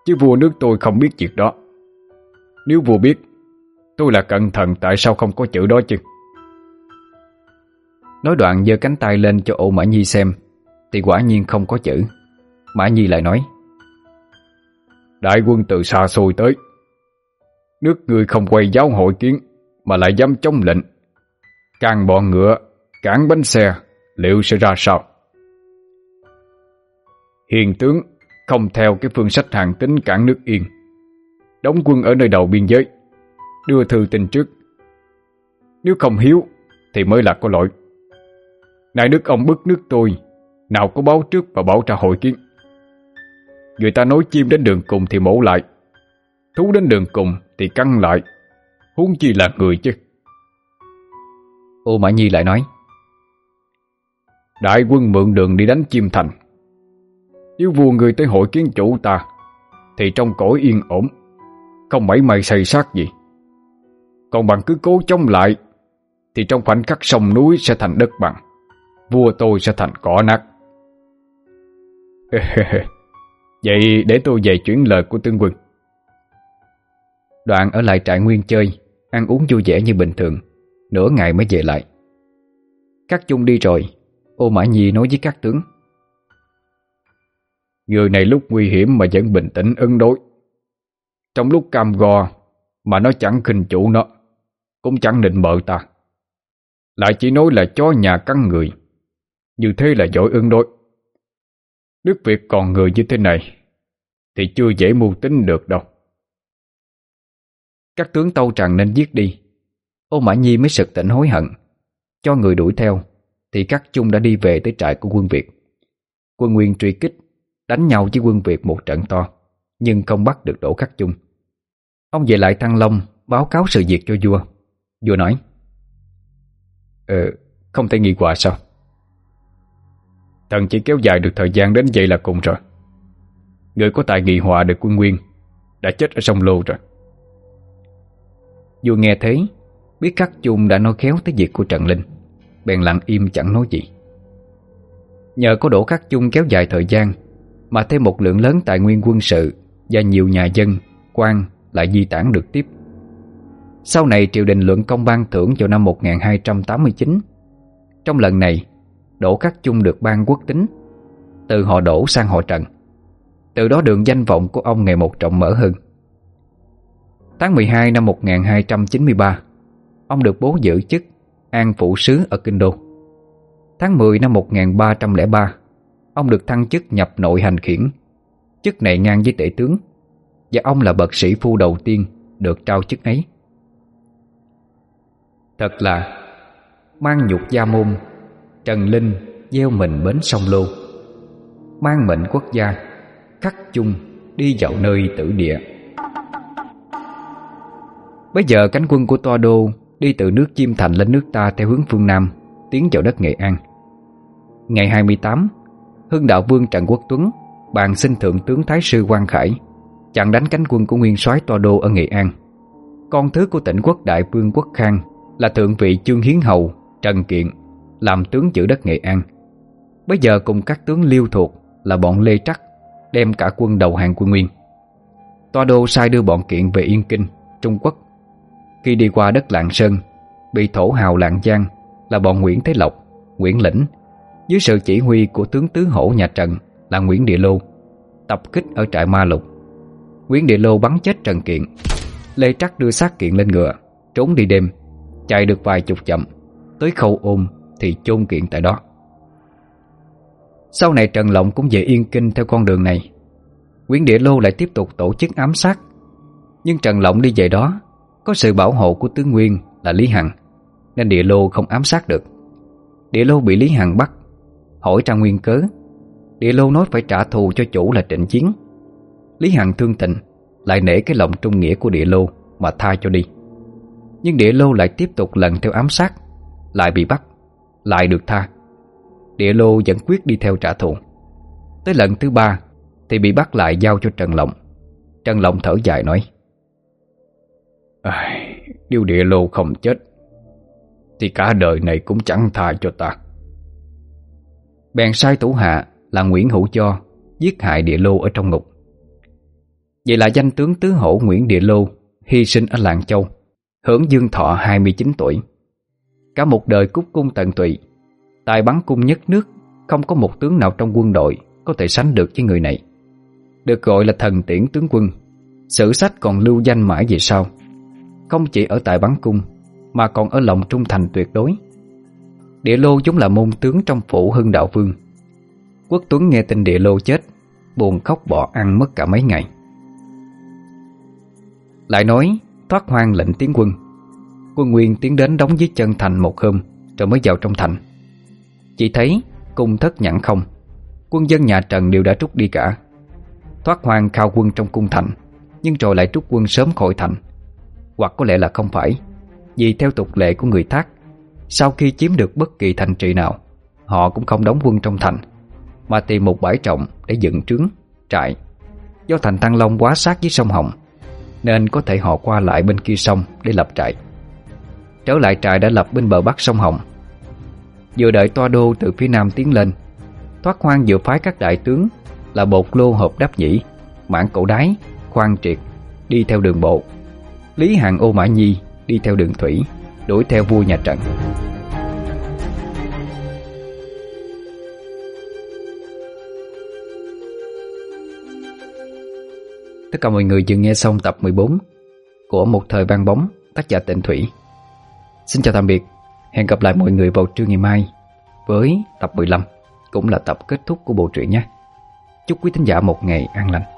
Chứ vua nước tôi không biết việc đó. Nếu vua biết, Tôi là cẩn thận, tại sao không có chữ đó chứ? Nói đoạn giơ cánh tay lên cho ô Mã Nhi xem, Thì quả nhiên không có chữ. Mã Nhi lại nói, Đại quân từ xa xôi tới. Nước người không quay giáo hội kiến, Mà lại dám chống lệnh. Càng bọn ngựa Cản bánh xe, Liệu sẽ ra sao? Hiền tướng Không theo cái phương sách hàng tính cản nước yên. Đóng quân ở nơi đầu biên giới. Đưa thư tin trước. Nếu không hiếu Thì mới là có lỗi. Nãy đức ông bức nước tôi Nào có báo trước và báo ra hội kiến. Người ta nói chim đến đường cùng thì mổ lại Thú đến đường cùng thì căng lại Huống chi là người chứ. Ô Mã Nhi lại nói Đại quân mượn đường đi đánh chim thành. Nếu vua người tới hội kiến chủ ta Thì trong cõi yên ổn Không mảy may xây sát gì. Còn bạn cứ cố chống lại, Thì trong khoảnh khắc sông núi sẽ thành đất bằng, Vua tôi sẽ thành cỏ nát. Vậy để tôi về chuyển lời của tướng quân. Đoạn ở lại trại nguyên chơi, Ăn uống vui vẻ như bình thường, Nửa ngày mới về lại. Các chung đi rồi, Ô Mã Nhi nói với các tướng. Người này lúc nguy hiểm mà vẫn bình tĩnh, ứng đối. Trong lúc cam go Mà nó chẳng khinh chủ nó. Cũng chẳng định bợ ta. Lại chỉ nói là chó nhà cắn người. Như thế là giỏi ương đôi. Nước Việt còn người như thế này, Thì chưa dễ mưu tính được đâu. Các tướng tâu rằng nên giết đi. Ô Mã Nhi mới sực tỉnh hối hận. Cho người đuổi theo, Thì các chung đã đi về tới trại của quân Việt. Quân Nguyên truy kích, Đánh nhau với quân Việt một trận to, Nhưng không bắt được đổ khắc chung. Ông về lại Thăng Long, Báo cáo sự việc cho vua. Vừa nói Ờ không thể nghi quà sao? Thần chỉ kéo dài được thời gian đến vậy là cùng rồi. Người có tài nghị hòa được quân nguyên Đã chết ở sông Lô rồi. Vua nghe thế Biết khắc chung đã nói khéo tới việc của Trần Linh Bèn lặng im chẳng nói gì. Nhờ có đổ khắc chung kéo dài thời gian Mà thêm một lượng lớn tài nguyên quân sự Và nhiều nhà dân, quan lại di tản được tiếp. Sau này triều đình luận công ban thưởng vào năm 1289 Trong lần này Đỗ Khắc Chung được ban quốc tính, Từ họ Đỗ sang họ Trần. Từ đó đường danh vọng của ông ngày một trọng mở hơn. Tháng 12 năm 1293 Ông được bố giữ chức An Phụ Sứ ở Kinh Đô. Tháng 10 năm 1303 Ông được thăng chức nhập nội hành khiển. Chức này ngang với tể tướng Và ông là bậc sĩ phu đầu tiên Được trao chức ấy. Thật là Mang nhục gia môn. Trần Linh gieo mình bến sông lô. Mang mệnh quốc gia, Khắc chung đi dạo nơi tử địa. Bây giờ cánh quân của Toa Đô Đi từ nước Chim Thành lên nước ta Theo hướng phương Nam, Tiến vào đất Nghệ An. Ngày 28 Hưng đạo vương Trần Quốc Tuấn, Bàn xin thượng tướng Thái sư Quang Khải, Chặn đánh cánh quân của nguyên soái Toa Đô ở Nghệ An. Con thứ của tỉnh quốc đại vương Quốc Khang là thượng vị Chương Hiến Hầu, Trần Kiện, làm tướng giữ đất Nghệ An. Bây giờ cùng các tướng liêu thuộc là bọn Lê Trắc, đem cả quân đầu hàng quân Nguyên. Toa đô sai đưa bọn Kiện về Yên Kinh, Trung Quốc. Khi đi qua đất Lạng Sơn, bị thổ hào Lạng Giang là bọn Nguyễn Thế Lộc, Nguyễn Lĩnh, dưới sự chỉ huy của tướng tứ hổ nhà Trần là Nguyễn Địa Lô, tập kích ở trại Ma Lục. Nguyễn Địa Lô bắn chết Trần Kiện. Lê Trắc đưa xác Kiện lên ngựa, trốn đi đêm, Chạy được vài chục chậm. Tới khâu ôm thì chôn kiện tại đó. Sau này Trần Lộng cũng về Yên Kinh theo con đường này. Quyến Địa Lô lại tiếp tục tổ chức ám sát. Nhưng Trần Lộng đi về đó, Có sự bảo hộ của tướng Nguyên là Lý Hằng, Nên Địa Lô không ám sát được. Địa Lô bị Lý Hằng bắt, Hỏi ra nguyên cớ. Địa Lô nói phải trả thù cho chủ là trịnh chiến. Lý Hằng thương tình Lại nể cái lòng trung nghĩa của Địa Lô Mà tha cho đi. Nhưng địa lô lại tiếp tục lần theo ám sát Lại bị bắt Lại được tha. Địa lô vẫn quyết đi theo trả thù. Tới lần thứ ba Thì bị bắt lại giao cho Trần Lộng. Trần Lộng thở dài nói à, Nếu địa lô không chết Thì cả đời này cũng chẳng tha cho ta. Bèn sai thủ hạ là Nguyễn Hữu Cho Giết hại địa lô ở trong ngục. Vậy là danh tướng tứ hổ Nguyễn Địa Lô Hy sinh ở làng Châu hưởng dương thọ 29 tuổi. Cả một đời cúc cung tận tụy, tài bắn cung nhất nước, không có một tướng nào trong quân đội có thể sánh được với người này. Được gọi là thần tiễn tướng quân, sử sách còn lưu danh mãi về sau. Không chỉ ở tại bắn cung, mà còn ở lòng trung thành tuyệt đối. Địa lô giống là môn tướng trong phủ hưng đạo vương. Quốc Tuấn nghe tin địa lô chết, buồn khóc bỏ ăn mất cả mấy ngày. Lại nói, Thoát hoang lệnh tiến quân. Quân Nguyên tiến đến đóng dưới chân thành một hôm Rồi mới vào trong thành. Chỉ thấy cung thất nhẵn không Quân dân nhà Trần đều đã trút đi cả. Thoát hoang khao quân trong cung thành Nhưng rồi lại trút quân sớm khỏi thành. Hoặc có lẽ là không phải Vì theo tục lệ của người Thác Sau khi chiếm được bất kỳ thành trì nào Họ cũng không đóng quân trong thành Mà tìm một bãi trọng để dựng trướng, trại. Do thành Thăng Long quá sát với sông Hồng nên có thể họ qua lại bên kia sông Để lập trại. Trở lại trại đã lập bên bờ bắc sông Hồng. Vừa đợi toa đô từ phía nam tiến lên Thoát khoan vừa phái các đại tướng Là bột lô hộp đáp nhĩ Mãn cổ đái, khoan triệt Đi theo đường bộ. Lý Hàng Ô Mã Nhi đi theo đường thủy Đuổi theo vua nhà Trần Tất cả mọi người vừa nghe xong tập 14 Của Một Thời Vang Bóng, Tác giả Tịnh Thủy. Xin chào tạm biệt. Hẹn gặp lại mọi người vào trưa ngày mai Với tập 15 Cũng là tập kết thúc của bộ truyện nhé. Chúc quý thính giả một ngày an lành.